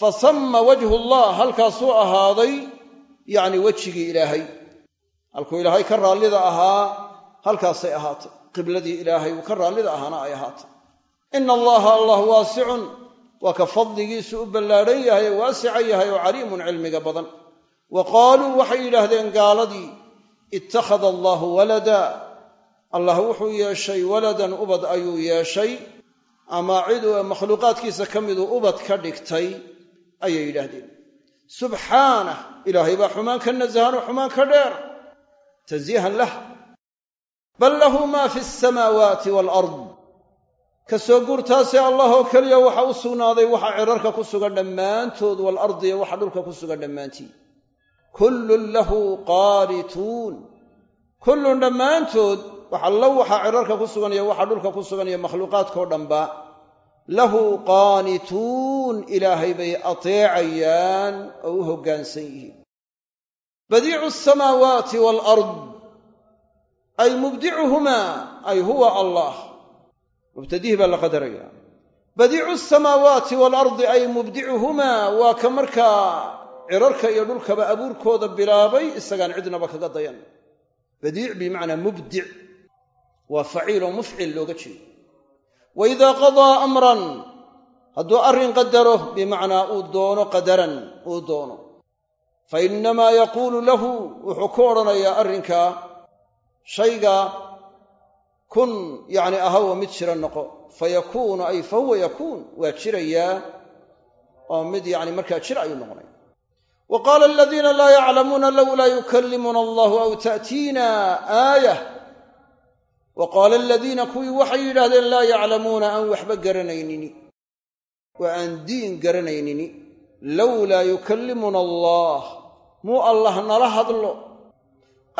fa samma wajhu llah halkaasuu ahaaday yacni wejigii ilaahay. Halkuu ilaahay ka raallida ahaa halkaasay ahaatay. Qibladii ilaahay uu ka raallida ahaana ay ahaatay. Ina allaha allah waasicun waa ka fadligiisu u ballaadhan yahay ee waasica yahay oo caliimun cilmiga badan. Wa qaaluu waxay yidhaahdeen gaaladii ittakhada allaahu walada. Allah wuxuu yeeshay waladan ubad ayuu yeeshay. Ama cid makhluuqaadkiisa ka miduu ubad ka dhigtay ayay yidhaahdeen subxaanah ilaahay baa xumaan ka nasahanoo xumaan ka dheer. Tansiihan lah. Bal lahu maa fi alsamaawaati waalard ka soo guurtaasee allah oo keliya waxa u sugnaaday waxa cirarka ku sugan dhammaantood waalardi iyo waxa dhulka ku sugan dhammaantii. Kullun lahu qaanituun kullun dhammaantood wax allo waxa cirarka ku sugan iyo waxa dhulka ku sugan iyo makhluuqaadkao dhanba lahu qaanituun ilaahay bay ateecayaan oo u hoggaansan yihiin. badiicu asamaawaati waalard ay mubdicuhumaa ay huwa allah. mubtadihi baa la qadaraya badiicu asamaawaati waalardi ay mubdicuhumaa waa ka markaa cirarka iyo dhulkaba abuurkooda bilaabay isagaan cidnaba kaga dayan. badiic bimacnaa mubdic waa faciil oo mufcil looga jeedo wa idaa qadaa amran hadduu arrin qadaro bimacnaa uu doono qadaran uu doono. fa innamaa yaquulu lahu wuxuu ku odhanayaa arrinkaa shayga kun yacni ahawo mid jira noqo. Fa yakuunu ay fa huwa yakuun. Waa jirayaa oo mid yacni markaa jir ayuu noqonaya. wa qaala aladiina laa yaclamuuna lowlaa yukallimuna allahu aw ta'tiina aayah wa qaala aladiina kuwii waxay yidhaahdeen laa yaclamuuna aan waxba garanaynini. Waa aan diin garanaynini. Lowlaa yukallimuna allah muu allah nala hadlo?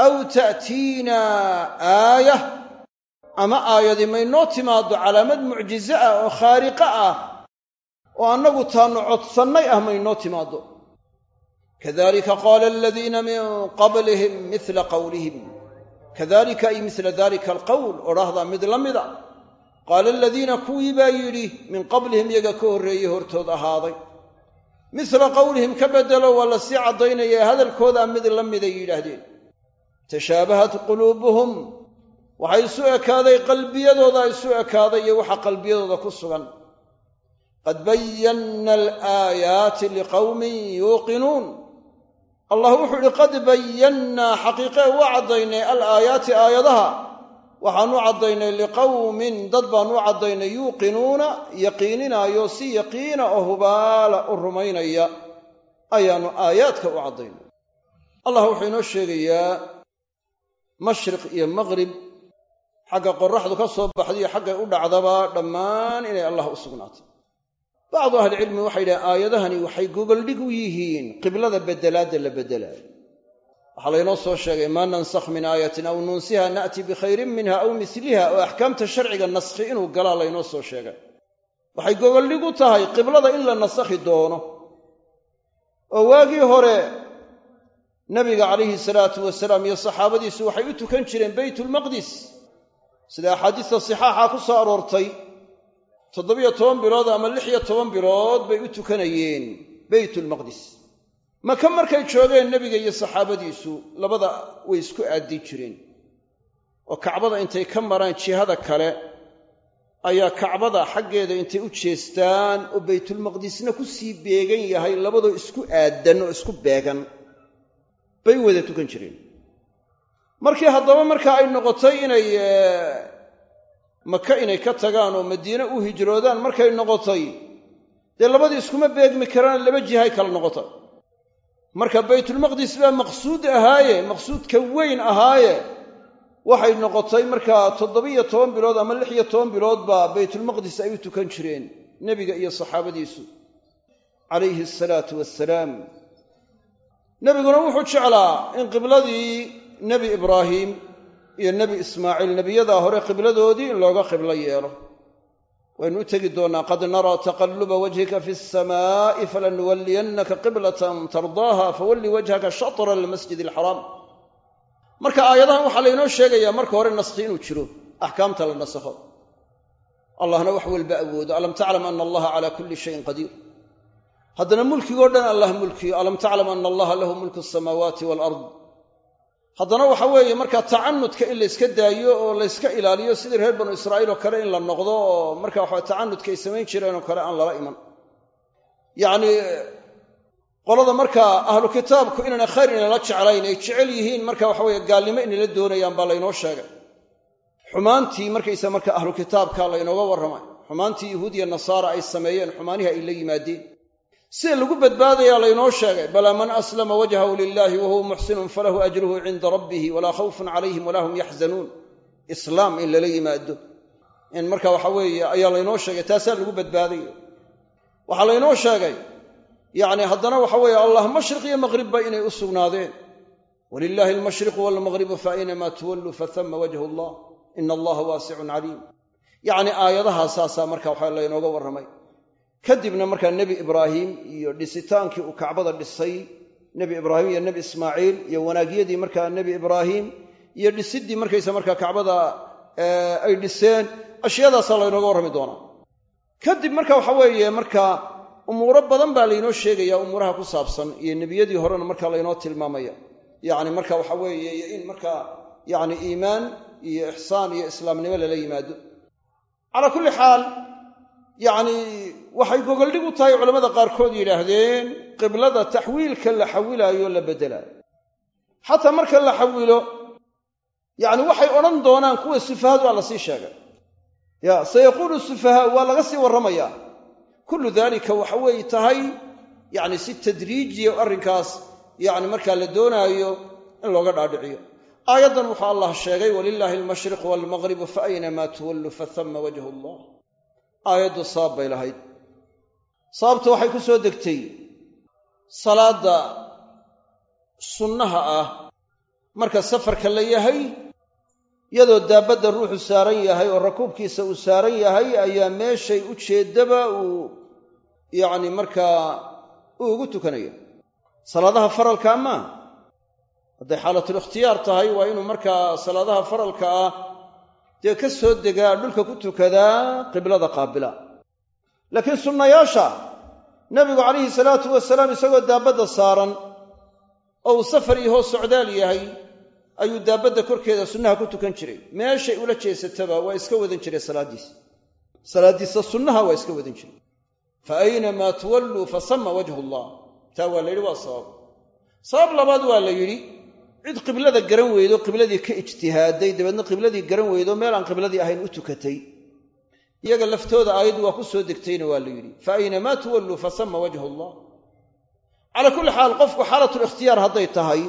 Aw ta'tiina aayah ama aayadi maynoo timaaddo calaamad mucjize ah oo khaariqa ah oo annagu taannu codsannay ah maynoo timaaddo? Kadalika qaala aladiina min qablihim mila qawlihim kadalika ay misla dalika alqowl odhaahdaa mid la mida. Qaala aladiina kuwii baa yidhi min qablihim iyaga ka horreeyey hortood ahaaday. Misla qowlihim ka beddelo waa la sii caddaynaya hadalkoodaa mid la miday yidhaahdeen. Tashaabahat quluubuhum waxay isu ekaaday qalbiyadooda isu ekaaday iyo waxa qalbiyadooda ku sugan. Qad bayanna alaayaati liqawmin yuuqinuun allah wuxuu idhi qad bayannaa xaqiiqee waa caddaynay alaayaati aayadaha. Waxaan u caddaynay liqawmin dad baan u caddaynay yuuqinuuna yaqiininaayo si yaqiina oo hubaala u rumaynaya ayaannu aayaadka u caddaynay. Allah wuxuu inoo sheegayaa mashriq iyo maqrib xagga qoraxdu ka soo baxday iyo xaggay u dhacdaba dhammaan inay allah u sugnaatay bacdu ahlicilmi waxay yidhahen aayadahani waxay gogoldhig u yihiin qiblada beddelaadda la beddelaayo waxaa laynoo soo sheegay maa nansakh min aayatin aw nunsiha na'ti bikhayrin minha aw misliha oo axkaamta sharciga naskhi inuu galaa laynoo soo sheegay waxay gogoldhig u tahay qiblada in la nasakhi doono oo waagii hore nabiga calayhi salaatu wasalaam iyo saxaabadiisu waxay u tukan jireen beytulmaqdis sida axaadiista sixaaxa ku soo aroortay toddobiyo toban bilood ama lix iyo toban bilood bay u tukanayeen beytulmaqdis maka markay joogeen nebiga iyo saxaabadiisu labada way isku aadin jireen. Oo kacbada intay ka maraan jihada kale ayaa kacbada xaggeeda intay u jeestaan oo baytulmaqdisna ku sii beegan yahay labadoo isku aadan oo isku beegan. Bay wada tukan jireen. Markii haddaba marka ay noqotay inay maka inay ka tagaan oo madiine u hijroodaan markay noqotay dee labadii iskuma beegmi karaan laba jihay kala noqota marka baytulmaqdis baa maqsuud ahaaye maqsuudka weyn ahaaye. Waxay noqotay markaa toddobiyo toban bilood ama lix iyo toban bilood baa baytulmaqdis ay u tukan jireen nebiga iyo saxaabadiisu calayhi asalaatu wassalaam. Nebiguna wuxuu jeclaa in qibladii nebi ibraahim iyo nebi ismaaciil nebiyadaa hore qibladoodii in looga qiblo yeelo. Waynu u tegi doonnaa qad naraa taqalluba wajhika fi alsamaa'i falanuwalliyannaka qiblatan tardaaha fawalli wajhaka shatra almasjid alxaraam marka aayadahan waxaa laynoo sheegayaa marka hore naskhi inuu jiro axkaamta la nasakho. Allahna wax walba awoodo alam taclam ana allaha calaa kulli shayin qadiir. Haddana mulkigoo dhan allah mulkiyo alam taclam ana allaha lahu mulku asamaawaati walard haddana waxa weeye markaa tacanudka in layska daayo oo layska ilaaliyo sidii reer banu israa'iil oo kale in la noqdo oo marka waxa tacanudka ay samayn jireen oo kale aan lala iman. Yacni qolada markaa ahlu kitaabku inaana khayr inala jeclayn ay jecel yihiin marka waxa weye gaalnimo inayla doonayaan baa laynoo sheegay. Xumaantii markaysa marka ahlu kitaabka laynooga warramay. Xumaantii yahuudiya nasaara ay sameeyeen xumaanihii ay la yimaadeen sida lagu badbaadayaa laynoo sheegay balaa man aslama wajhahu lilaahi wahuwa muxsinun falahu ajruhu cinda rabbihi walaa khawfun calayhim walaa hum yaxzanuun. Islaam in lala yimaado. In marka waxa weeye ayaa laynoo sheegay taasaa lagu badbaadaya. Waxaa laynoo sheegay yacni haddana waxa weeye allah mashriq iyo maqribba inay u sugnaadeen. Walilaahi almashriqu waalmaqribu fa aynamaa tuwalluu fatama wajhu allah. Ina allaha waasicun caliim yacni aayadahaa saasaa marka waxa laynooga warramay kadibna markaa nebi ibraahim iyo dhisitaankii uu kacbada dhisay nebi ibraahim iyo nebi ismaaciil iyo wanaagyadii markaa nebi ibraahim iyo dhisiddii markaysa markaa kacbada ay dhiseen ashyaadaasaa laynooga warrami doonaa. Kadib marka waxa weeye markaa umuuro badan baa laynoo sheegaya umuuraha ku saabsan iyo nebiyadii horena markaa laynoo tilmaamaya. Yacni marka waxa weeye iyo in markaa yacni iimaan iyo ixsaan iyo islaamnimo lala yimaado. Calaa kulli xaal yacni waxay gogoldhig u tahay culamada qaarkood yidhaahdeen qiblada taxwiilka la xawilaayo la beddelaayo xataa marka la xawilo yacni waxay odhan doonaan kuwa sufahaad waa la sii sheegay. Ya sayaquulu sufahaa waa laga sii warramayaa kullu daalika waxa weeye tahay yacni si tadriijiya arrinkaas yacni markaa la doonaayo in looga dhaadhiciyo. Aayaddan wuxuu allah sheegay walilaahi almashriq waalmaqribu fa aynamaa tuwallu fatama wajhu allah aayaddu sabab bay lahayd. Sababta waxay ku soo degtay salaadda sunnaha ah marka safarka la yahay iyadoo daabadda ruuxu saaran yahay oo rakuubkiisa uu saaran yahay ayaa meeshay u jeeddaba uu yacni markaa uu ugu tukanaya. Salaadaha faralkaa maaha hadday xaalatulikhtiyaar tahay waa inuu markaa salaadaha faralka ah dee ka soo degaa dhulka ku tukadaa qiblada qaabila. Laakiin sunnayaasha nebigu calayhi salaatu wasalaam isagoo daabadda saaran oo uu safar iyo hoos socdaal yahay ayuu daabadda korkeeda sunnaha ku tukan jiray. Meeshay ula jeesataba waa iska wadan jiray salaaddiisa. Salaaddiisa sunnaha waa iska wadan jiray. Fa aynamaa tuwalluu fasama wajhu allah. Taa waa la yidhi waa sabab. Sabab labaad waa la yidhi cid qiblada garan weydo qibladii ka ijtihaaday dabeedna qibladii garan weydo meel aan qibladii ahayn u tukatay. Iyaga laftooda aayaddu waa ku soo degtayna waa la yidhi fa aynamaa tuwalluu fasama wajhu allah. Calaa kulli xaal qofku xaalatulikhtiyaar hadday tahay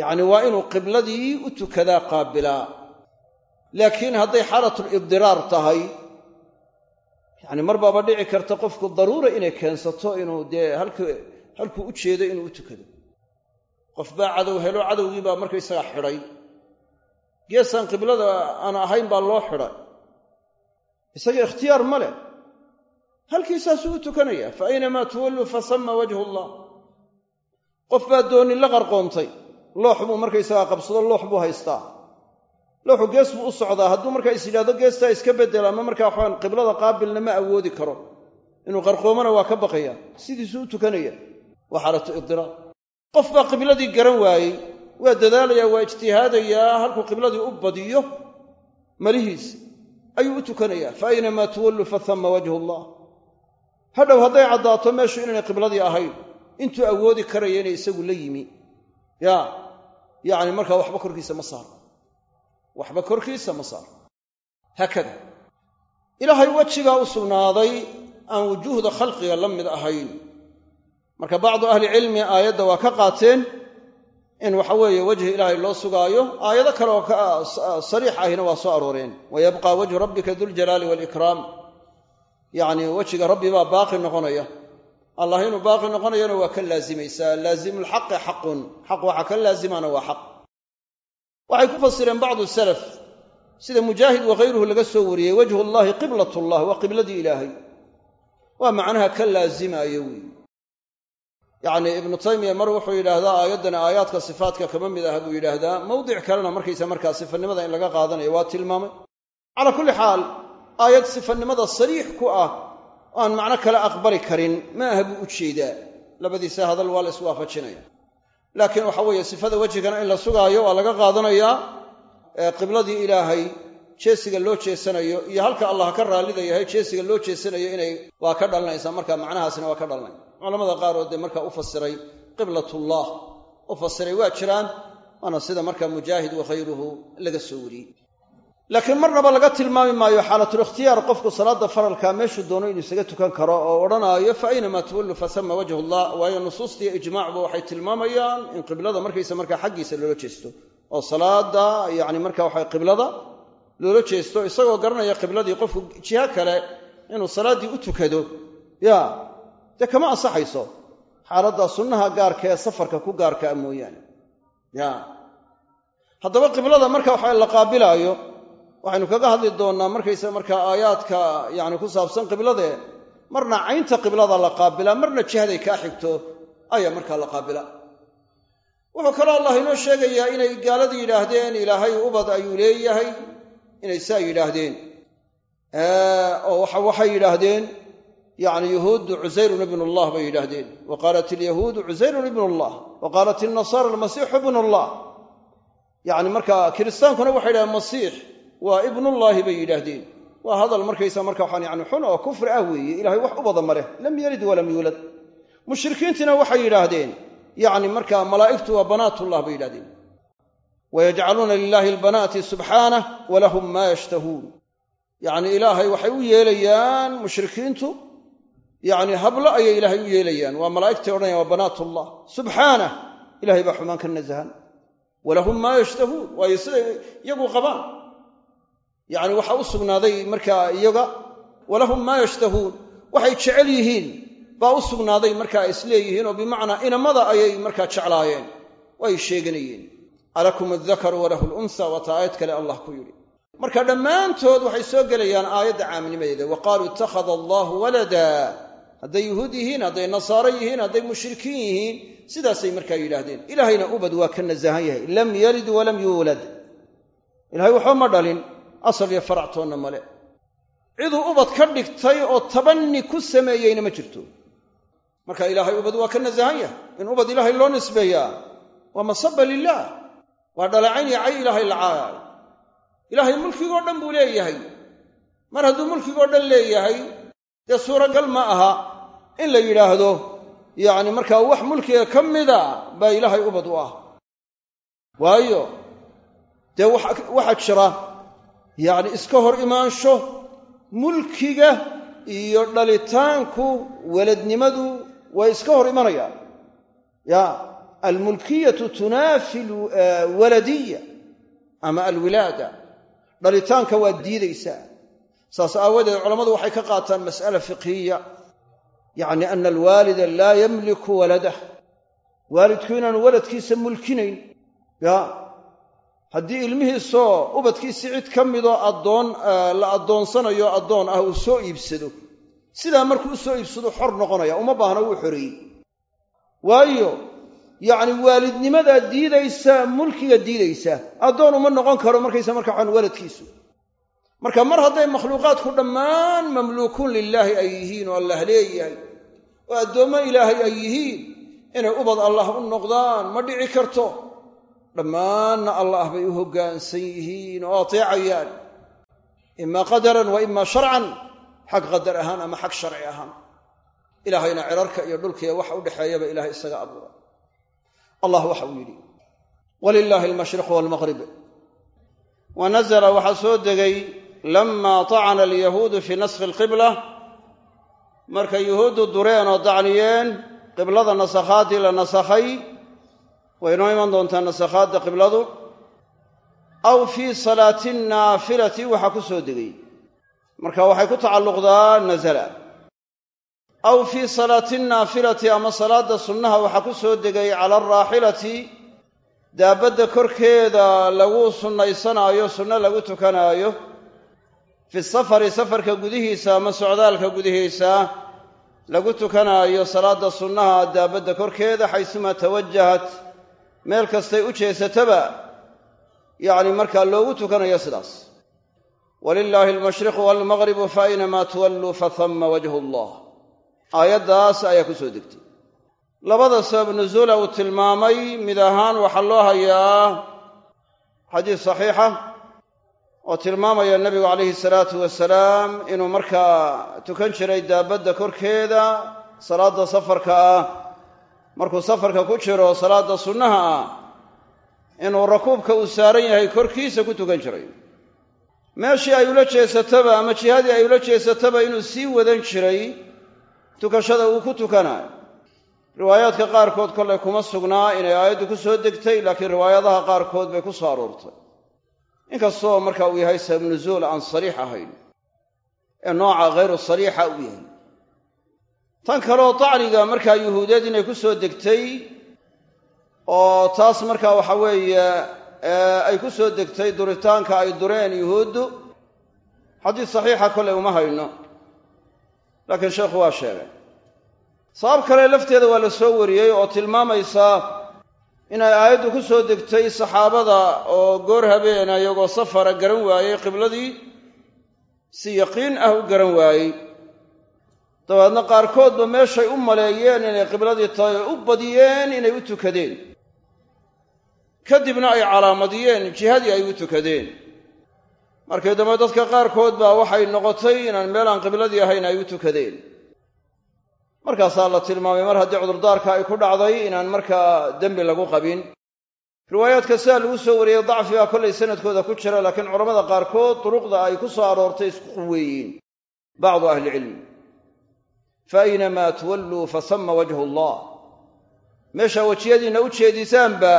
yacni waa inuu qibladii u tukadaa qaabilaa laakiin hadday xaalatulibdiraar tahay yacni mar baaba dhici karta qofku daruura inay keensato inuu dee halkuu u jeedo inuu u tukado qof baa cadow helo cadowgii baa markaysaga xidhay. Geesaan qiblada aan ahayn baa loo xidhay. Isaga ikhtiyaar ma leh. Halkiisaasuu u tukanaya fa aynamaa tuwalluu fasama wajhu allah. Qof baa dooni la qarqoontay. Loox buu markaysagaa qabsado loox buu haystaa. Looxu gees buu u socdaa. Hadduu markaa is yidhahdo geestaa iska bedel ama markaa waxaan qiblada qaabilna ma awoodi karo. Inuu qarqoomana waa ka baqaya. Sidiisuu u tukanaya. Waa xaalatu idiraar qof baa qibladii garan waayey waa dadaalayaa waa ijtihaadayaa halkuu qibladii u badiyo malihiisa ayuu u tukanayaa. Fa aynamaa tuwalluu fatama wajhu allah. Hadhow hadday caddaato meeshu inaynay qibladii ahayn intuu awoodi karaya inay isagu la yimi. Ya yacni markaa waxba korkiisa ma saaro. Waxba korkiisa ma saaro. Haakada ilaahay wejigaa u sugnaaday aan wujuuhda khalqiga la mid ahayn marka bacdu ahlicilmi aayadda waa ka qaateen in waxa weeye wejhi ilaahay loo sugaayo. Aayado kale oo sariix ahina waa soo arooreen. Wayabqa wajhu rabbika duljalaali waalikraam yacni wejiga rabbi baa baaqi noqonaya. Allah inuu baaqi noqonayana waa ka laazimaysaa laazimulxaqi xaqun. Xaq waxa ka laazimana waa xaq. Waxay ku fasireen bacdu salaf sida mujaahid wakayruhu laga soo wariyey wajhu llahi qiblat llah waa qibladii ilaahay. Waa macnaha ka laazimaayo weyi yacni ibnu taymiya mar wuxuu yidhaahdaa aayaddani aayaadka sifaatka kama mid aha buu yidhaahdaa mawdic kalena markaysa markaa sifanimada in laga qaadanayo waa tilmaamay. Calaa kulli xaal aayad sifanimada sariix ku ah aan macno kale aqbali karin ma aha buu u jeedaa. Labadiisa hadal waa la iswaafajinaya. Laakiin waxa weeye sifada wejigana in la sugaayo waa laga qaadanayaa qibladii ilaahay jeesiga loo jeesanayo iyo halka allah ka raallida yahay jeesiga loo jeesanayo inay waa ka dhalanaysaa marka macnahaasina waa ka dhalanay culamada qaaroo dee markaa u fasiray qiblatullah u fasiray waa jiraan waana sida markaa mujaahid wakhayruhu laga soo wariyey. Laakiin marnaba laga tilmaami maayo xaalatulikhtiyaar qofku salaadda faralkaa meeshuu doono inuu isaga tukan karo oo odhanaayo fa aynamaa tuwallu fasama wajhu llah waayo nusuustiiyo ijmaacba waxay tilmaamayaan in qiblada markaysa markaa xaggiisa loola jeesto. Oo salaada yacni marka waxa qiblada loola jeesto isagoo garanaya qibladii qofku jiho kale inuu salaaddii u tukado. Ya dee kama ansaxayso? Xaaladda sunnaha gaarka ee safarka ku gaarkaa mooyaane. Ya. Haddaba qiblada marka waxa la qaabilaayo waxaynu kaga hadli doonnaa markaysa markaa aayaadka yacni ku saabsan qiblade marna caynta qiblada la qaabilaa marna jihaday kaa xigto ayaa markaa la qaabila. Wuxuu kaloo allah inoo sheegayaa inay gaalada yidhaahdeen ilaahay ubad ayuu leeyahay inay saa yidhaahdeen. Oo waxay yidhaahdeen yacni yuhuuddu cusayrun ibnu allah bay yidhaahdeen. Wa qaalat ilyahuudu cusayrun ibnu allah wa qaalat ilnasaara almasiixu ibnu allah yacni marka kiristaankuna waxay yidhahdeen masiix waa ibnullaahi bay yidhaahdeen. Waa hadal markaysa marka waxaan yani xun oo kufri ah weeye ilahay wax u bada ma leh. Lam yalid walam yuulad mushrikiintiina waxay yidhaahdeen yacni markaa malaa'igtu waa banaatullah bay yidhahdeen wayajcaluuna lilaahi albanaati subxaanah walahum maa yashtahuun yacni ilaahay waxay u yeelayaan mushrikiintu yacni hablo ayay ilaahay u yeelayaan waa malaa'igtay odhanayan waa banaatullah subxaanah ilahay baa xumaan ka nasahan walahum maa yashtahuun waayo siday iyagu qabaan yacni waxaa u sugnaaday markaa iyaga walahum maa yashtahuun waxay jecel yihiin baa u sugnaaday markaa isleeyihiin oo bimacnaa inamada ayay markaa jeclaayeen way sheeganayeen alakum aldakaru walahu lunsa waata aayad kale allah ku yidhi. Marka dhammaantood waxay soo gelayaan aayadda caamnimadeeda wa qaaluu ittakhada allaahu walada. Hadday yuhuud yihiin hadday nasaaro yihiin hadday mushrikiin yihiin sidaasay markaa yidhaahdeen. Ilaahayna ubad waa ka nasahan yahay. Lam yalid walam yuulad. Ilahay waxba ma dhalin asal iyo faractoonna male ciduu ubad ka dhigtay oo tabanni ku sameeyeyna ma jirto. Marka ilaahay ubad waa ka nasahan yahay. In ubad ilaahay loo nisbeeyaa waa masaba lilaah waa dhaleecayn iyo cay ilaahay lacaay ilaahay mulkigoo dhan buu leeyahay. Mar hadduu mulkigoo dhan leeyahay dee suuragal ma aha in la yidhaahdo. Yacni markaa wax mulkiga ka mida baa ilaahay ubad u ah. Waayo dee waxaa jira yacni iska hor imaansho mulkiga iyo dhalitaanku weladnimadu way iska hor imanayaan. Ya almulkiyatu tunaafi alwaladiya ama alwilaada dhalitaanka waa diidaysaa saas aawadeed culammadu waxay ka qaataan mas'ala fiqhiya yacni ana alwaalida laa yamliku waladah waalidku inaanu waladkiisa mulkinayn ya haddii ilmihiisoo ubadkiisi cid ka midoo addoon la addoonsanayo addoon ah uu soo iibsado sidaa markuu u soo iibsado xor noqonaya uma baahna wuu xoreeyey waayo yacni waalidnimadaa diidaysa mulkiga diidaysa. Addoon uma noqon karo markaysa marka waxaan waladkiisu. Marka mar hadday makhluuqaadku dhammaan mamluukuun lilaahi ay yihiin oo allah leeyahay. Oo addoommo ilaahay ay yihiin. Inay ubad allah u noqdaan ma dhici karto. Dhammaanna allah bay u hoggaansan yihiin oo ateecayaan. Imaa qadaran wa imaa sharcan. Xag qadar ahaan ama xag sharci ahaan. Ilaahayna cirarka iyo dhulkiiya waxa u dhexeeyaba ilahay isaga abuura allah waxa uu yidhi walilaahi almashriqu waalmaqrib wa nazla waxaa soo degay lama tacana alyahuudu fii naskhi alqibla markay yuhuuddu dureen oo dacniyeen qiblada nasakhaaddii la nasakhay way inoo iman doontaa nasakhaadda qibladu aw fii salaati naafilati waxaa ku soo degay. Marka waxay ku tacalluqdaa nazala aw fii salaati naafilati ama salaadda sunnaha waxaa ku soo degay cala alraaxilati daabadda korkeeda lagu sunnaysanaayo sunno lagu tukanaayo. Fi safari safarka gudihiisa ama socdaalka gudihiisa lagu tukanaayo salaadda sunnaha daabadda korkeeda xaysuma tawajahat meel kastay u jeesataba yacni markaa loogu tukanayo sidaas. Walilaahi almashriqu waalmaqribu fa aynamaa tuwalluu fathamma wajhu allah aayaddaas ayaa ku soo degtay. Labada sabab nusuula uu tilmaamay mid ahaan waxaa loo hayaa xadiis saxiixa oo tilmaamaya nebigu calayhi salaatu wasalaam inuu markaa tukan jiray daabadda korkeeda salaadda safarka ah. Markuu safarka ku jiro salaadda sunnaha ah inuu rakuubka uu saaran yahay korkiisa ku tukan jiray. Meeshii ay ula jeesataba ama jihadii ay ula jeesataba inuu sii wadan jiray tukashada uu ku tukanayo riwaayaadka qaarkood kollay kuma sugnaa inay aayaddu ku soo degtay laakiin riwaayadaha qaarkood bay ku soo aroortay inkastoo marka uu yahay sabab aan sariix ahayn ee nooca khayru sariixa uu yahay. Tan kaleoo dacniga markaa yuhuudeed inay ku soo degtay oo taas markaa waxa weeye ay ku soo degtay duritaanka ay dureen yuhuuddu xadiis saxiixa kollay uma hayno laakiin sheekhu waa sheegay. Sabab kale lafteeda waa la soo wariyey oo tilmaamaysa inay aayaddu ku soo degtay saxaabada oo goor habeena iyagoo safara garan waayey qibladii si yaqiin ah u garan waayey. Dabeedna qaarkoodba meeshay u maleeyeen inay qibladii tahay u badiyeen inay u tukadeen. Kadibna ay calaamadiyeen jihadii ay u tukadeen markii dambe dadka qaarkood baa waxay noqotay inaan meel aan qibladii ahayn ay u tukadeen. Markaasaa la tilmaamay mar haddii cudurdaarka ay ku dhacday inaan markaa dembi lagu qabin. Riwaayaadka sidaa lagu soo wariyey dacfi baa kollay sanadkooda ku jira laakiin culammada qaarkood duruqda ay ku soo aroortay isku quweeyeen bacdu ahlicilmi fa aynamaa tuwalluu fasama wajhu allah. Meeshaa wejiyadiinna u jeedisaanba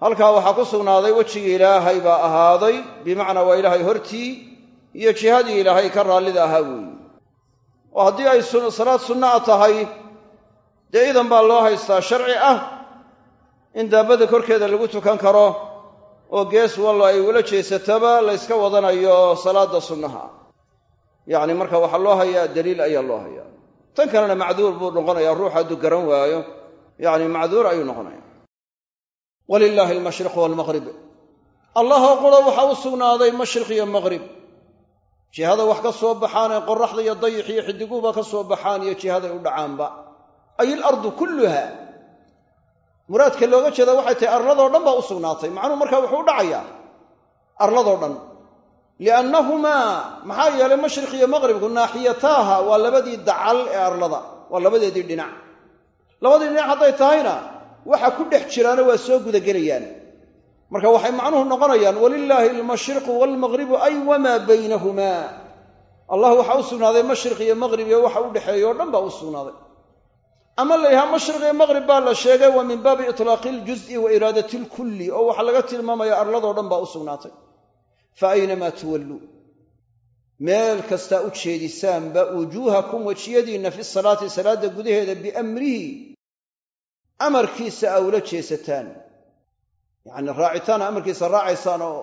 halkaa waxaa ku sugnaaday wejigii ilaahay baa ahaaday bimacnaa waa ilaahay hortii iyo jihadii ilaahay ka raallida ahaa weeye oo haddii ay salaad sunna a tahay dee idan baa loo haystaa sharci ah? In daabadda korkeeda lagu tukan karo oo gees wallo ay ula jeesataba layska wadanayo salaadda sunnaha. Yacni marka waxaa loo hayaa daliil ayaa loo hayaa. Tan kalena macduur buu noqonayaa ruux hadduu garan waayo. Yacni macduur ayuu noqonaya walilaahi almashriqu waalmaqrib allahoo qura waxaa u sugnaaday mashriq iyo maqrib jihada wax ka soo baxaan ee qoraxda iyo dayix iyo xidiguuba ka soo baxaan iyo jihaday u dhacaanba. Ay ilardu kulluha. Muraadka looga jeeda waxay tahay arladoo dhan baa u sugnaatay. Macnuhu markaa wuxuu u dhacayaa arladoo dhan. Liannahumaa maxaa yeelay mashriq iyo maqribku naaxiyataaha waa labadii dacal ee arlada waa labadeedii dhinac. Labadii dhinac hadday tahayna waxa ku dhex jiraana waa soo gudagelayaan. Marka waxay macnuhu noqonayaan walilaahi almashriqu waalmaqribu ay wamaa baynahumaa allah waxaa u sugnaaday mashriq iyo maqrib iyo waxa u dhexeeya o dhan baa u sugnaaday. Ama la mashriq iyo maqrib baa la sheegay waa min baabi itlaaqi iljuz'i wa iraadati ilkulli oo waxaa laga tilmaamaya arladoo dhan baa u sugnaatay. Fa aynamaa tuwalluu meel kastaa u jeedisaanba wujuuhakum wejiyadiinna fi salaati salaadda gudaheeda biamrihi amarkiisa aa ula jeesataan. Yacni raacitaan amarkiisa raacaysaan oo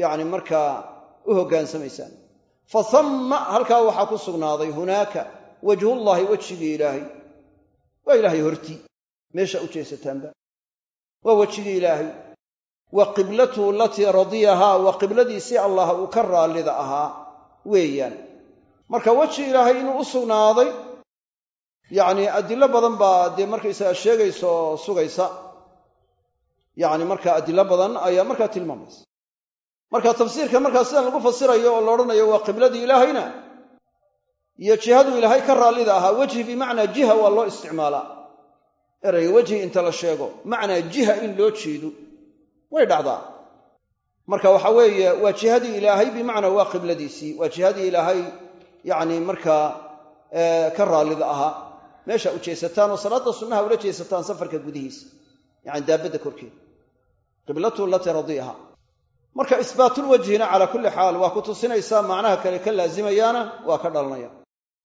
yacni markaa u hoggaansamaysaan fa hamma halkaa waxaa ku sugnaaday hunaaka wajhullaahi wejigii ilaahay. Waa ilaahay hortii meesha u jeesataanba. Waa wejigii ilaahay. Wa qiblatuhu alatii radiyahaa waa qibladiisii allah uu ka raallida ahaa weeyaan. Marka weji ilaahay inuu u sugnaaday yacni adilo badan baa dee markaysaga sheegaysa sugaysa. Yacni markaa adilo badan ayaa markaa tilmaamaysa. Marka tafsiirka markaa sidan lagu fasirayo oo la odhanayo waa qibladii ilaahayna iyo jihaduu ilaahay ka raallida ahaa wejhi bimacnaa jiha waa loo isticmaalaa erayga wejhi inta la sheego macnaa jiha in loo jeedo. Way dhacdaa. Marka waxa weeye waa jihadii ilaahay bimacnaa waa qibladiisii waa jihadii ilaahay yacni markaa ka raallida ahaa meesha u jeesataan oo salaadda sunnaha ula jeesataan safarka gudihiisa yacani daabadda korkeeda qiblatu latii radiyaha. Marka isbaatulwajhina calaa kulli xaal waa ku tusinaysaa macnaha kale ka laazimayaana waa ka dhalanaya.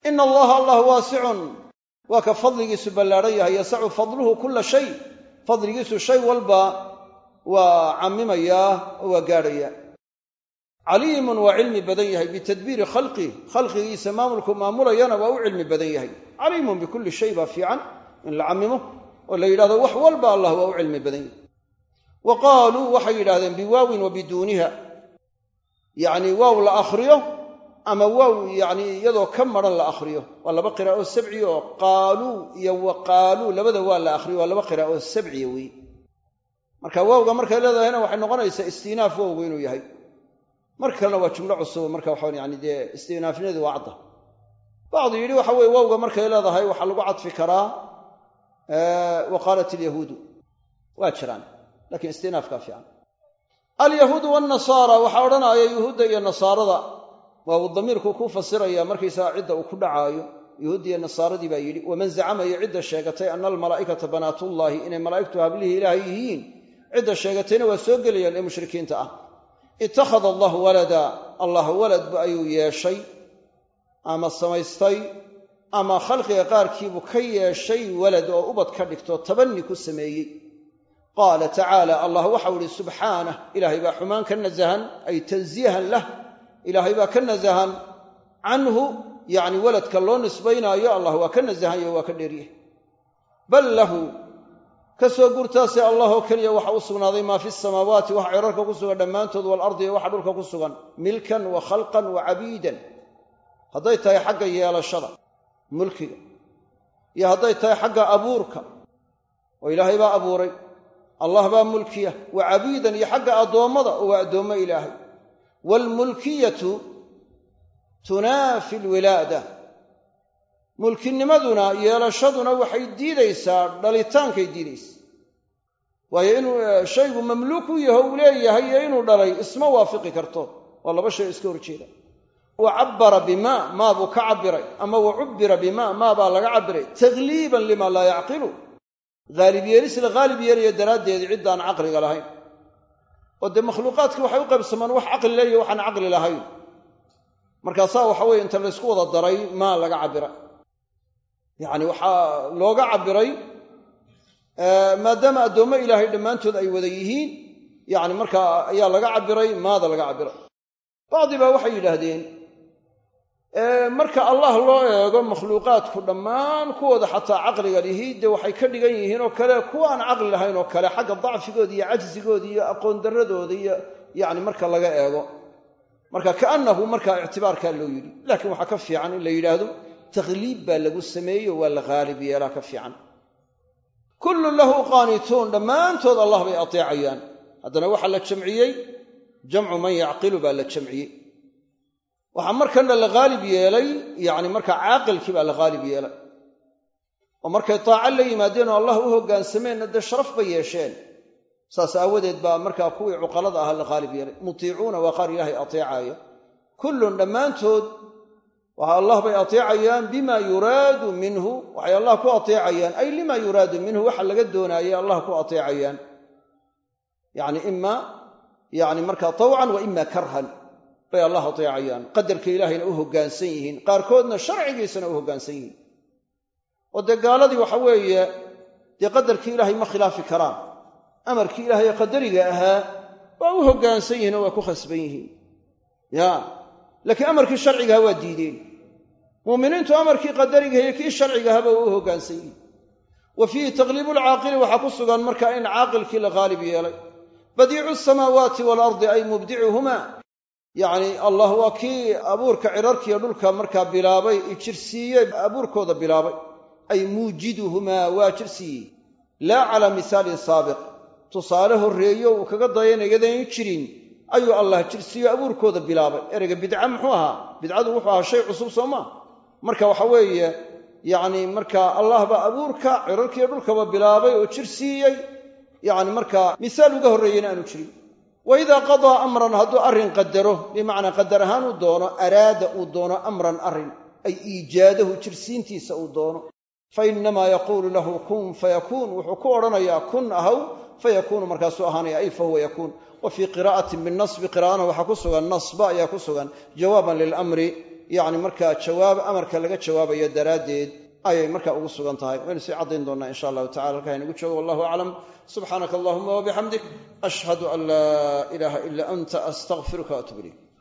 Ina allaha allah waasicun waa ka fadligiisu ballaadhan yahay yasacu fadluhu kulla shay. Fadligiisu shay walba waa cammimayaa oo waa gaadhaya. Caliimun waa cilmi badan yahay bitadbiiri khalqih khalqigiisa maamulku maamulayana waa u cilmi badan yahay caliimun bikulli shay baa fiican in la cammimo oo la yidhahdo wax walba allah waa u cilmi badan yahay. Wa qaaluu waxay yidhahdeen biwaawin wa biduuniha. Yacni waaw la akhriyo ama waaw yacni iyadoo ka maran la akhriyo. Waa laba qiraa'o sabciya oo qaaluu iyo wa qaaluu labada waa la akhriyo waa laba qiraa'o sabciya weeye marka waawga markay leedahayna waxay noqonaysaa istinaaf wowgu inuu yahay. Mar kalena waa jumlo cusub marka waxaan yani dee istinaafnidu waa cadda bacdu yidhi waxa weye wowga markay leedahay waxaa lagu cadfi karaa wa qaalat ilyahuudu waa jiraan lakiin istinaafkaa fiican alyahuudu waalnasaara waxaa odhanaya yuhuudda iyo nasaarada waa uu damiirku ku fasiraya markaysaga cidda uu ku dhacaayo yuhuudda iyo nasaaradii baa yidhi waman zacamayo cidda sheegatay ana almalaa'ikata banaatullaahi inay malaa'igtu hablihii ilaahay yihiin cidda sheegatayna waa soo gelayaan ee mushrikiinta ah ittakhada allahu walada allah waladba ayuu yeeshay ama samaystay ama khalqiga qaarkiibuu ka yeeshay walad oo ubad ka dhigto tabanni ku sameeyey. Qaala tacaala allah waxau ihi subxaanah ilaahay baa xumaan ka nasahan ay tansiihan lah ilaahay baa ka nasahan canhu yacni waladka loo nisbaynaayo allah waa ka nasahanyo waa ka dheeryahay bal lahu ka soo gurtaase allahoo keliya waxa u sugnaaday maa fi samaawaati waxa cirarka ku sugan dhammaantood waalardi iyo waxa dhulka ku sugan milkan wa khalqan wa cabiidan hadday tahay xagga yeelashada mulkiga iyo hadday tahay xagga abuurka oo ilaahay baa abuuray. Allah baa mulkiya. Wa cabiidan iyo xagga addoommada oo waa addoommo ilaahay. Waalmulkiyatu tunaafi alwilaada mulkinimaduna yeelashaduna waxay diidaysaa dhalitaankaay diidaysaa waayo inuu shaygu mamluuk u yaho uu leeyahay iyo inuu dhalay isma waafiqi karto. Waa laba shay iska horjeeda wa cabbara bimaa maa buu ka cabbiray ama wa cubbira bimaa maa baa laga cabbiray takhliiban lima laa yacqilu haalib yeelis la haalib yeelaya daraaddeed ciddaan caqliga lahayn oo dee makhluuqaadkii waxay u qaybsamaan wax caqli leeya waxaan caqli lahayn markaasaa waxa weye inta laysku wada daray maa laga cabbiray yacni waxaa looga cabbiray maadaama addoommo ilaahay dhammaantood ay wada yihiin yacni markaa ayaa laga cabbiray maada laga cabbiray bacdi baa waxay yidhaahdeen marka allah loo eego makhluuqaadku dhammaan kuwooda xataa caqliga lihi dee waxay ka dhigan yihiin oo kale kuwa aan caqli lahayn oo kale xagga dacfigooda iyo cajsigooda iyo aqoon darradooda iyo yacni marka laga eego. Marka kaannahu markaa ictibaarkaa loo yidhi laakiin waxaa ka fiican in la yidhaahdo takhliib baa lagu sameeyo waa la haalib yeelaa ka fiican. Kullun lahu qaanituun dhammaantood allah bay ateecayaan. Haddana waxaa la jamciyey jamcu man yacqilu baa la jamciyey waxaa markana la haalib yeelay yacni markaa caaqilkii baa la haalib yeelay. Oo markay taaco la yimaadeen oo allah u hoggaansameenna dee sharaf bay yeesheen. Saas aawadeed baa markaa kuwii cuqalada ahaa la haalib yeelay. Mutiicuuna waa qaar ilaahay ateecaaya kullun dhammaantood waxa allah bay ateecayaan bima yuraadu minhu. Waxay allah ku ateecayaan. Ay lima yuraadu minhu waxa laga doonaayay allah ku ateecayaan. Yacni ima yacni markaa tawcan wa ima karhan bay allah ateecayaan qadarka ilaahayna u hoggaansan yihiin. Qaarkoodna sharcigiisana u hoggaansan yihiin. Oo dee gaaladii waxa weeye dee qadarkii ilaahay ma khilaafi karaan. Amarkii ilaahay qadariga ahaa waa u hoggaansan yihiin oo waa ku khasban yihiin. Ya laakiin amarkii sharcigaha waa diideen. Muuminiintu amarkii qadarigaha iyo kii sharcigahaba u hoggaansan yihiin wa fiihi taqliibu lcaaqili waxaa ku sugan markaa in caaqilkii la qaalib yeelay. Badiicu samaawaati waalardi ay mubdicuhumaa yacni allah waa kii abuurka cirarkiiyo dhulka markaa bilaabay jirsiiye abuurkooda bilaabay. Ay muujiduhumaa waa jirsiiyey laa calaa misaalin saabiq. Tusaale horreeyo uu kaga dayanayadayn jirin. Ayuu allah jirsiiyo abuurkooda bilaabay. Ereyga bidca muxuu ahaa? Bidcadu wuxuu ahaa shay cusub soo maa marka waxa weeye yacni marka allah baa abuurka cirarkiiyo dhulkaba bilaabay oo jirsiiyey yacni markaa misaal uga horreeyeyna aanu jirin wa idaa qadaa amran hadduu arrin qadaro bimacnaa qadar ahaan uu doono araada uu doono amran arrin ay iijaadahu jirsiintiisa uu doono fa innamaa yaquulu lahu kun fayakuun wuxuu ku odhanayaa kun ahaw fayakuunu markaasuu ahaanaya ay fahuwa yakuun wa fii qiraa'atin binasbi qiraa'ana waxaa ku sugan nasba ayaa ku sugan jawaaban lilamri yacni markaa jawaab amarka laga jawaabayo daraaddeed ayay markaa ugu sugan tahay. Waynu sii caddayn doonnaa insha allahu tacala halkaa inagu joogo wallahu aclam. Subxaanaka allahuma wabixamdik ashhadu an laa ilaaha ila anta astaqfiruka waatub ilayk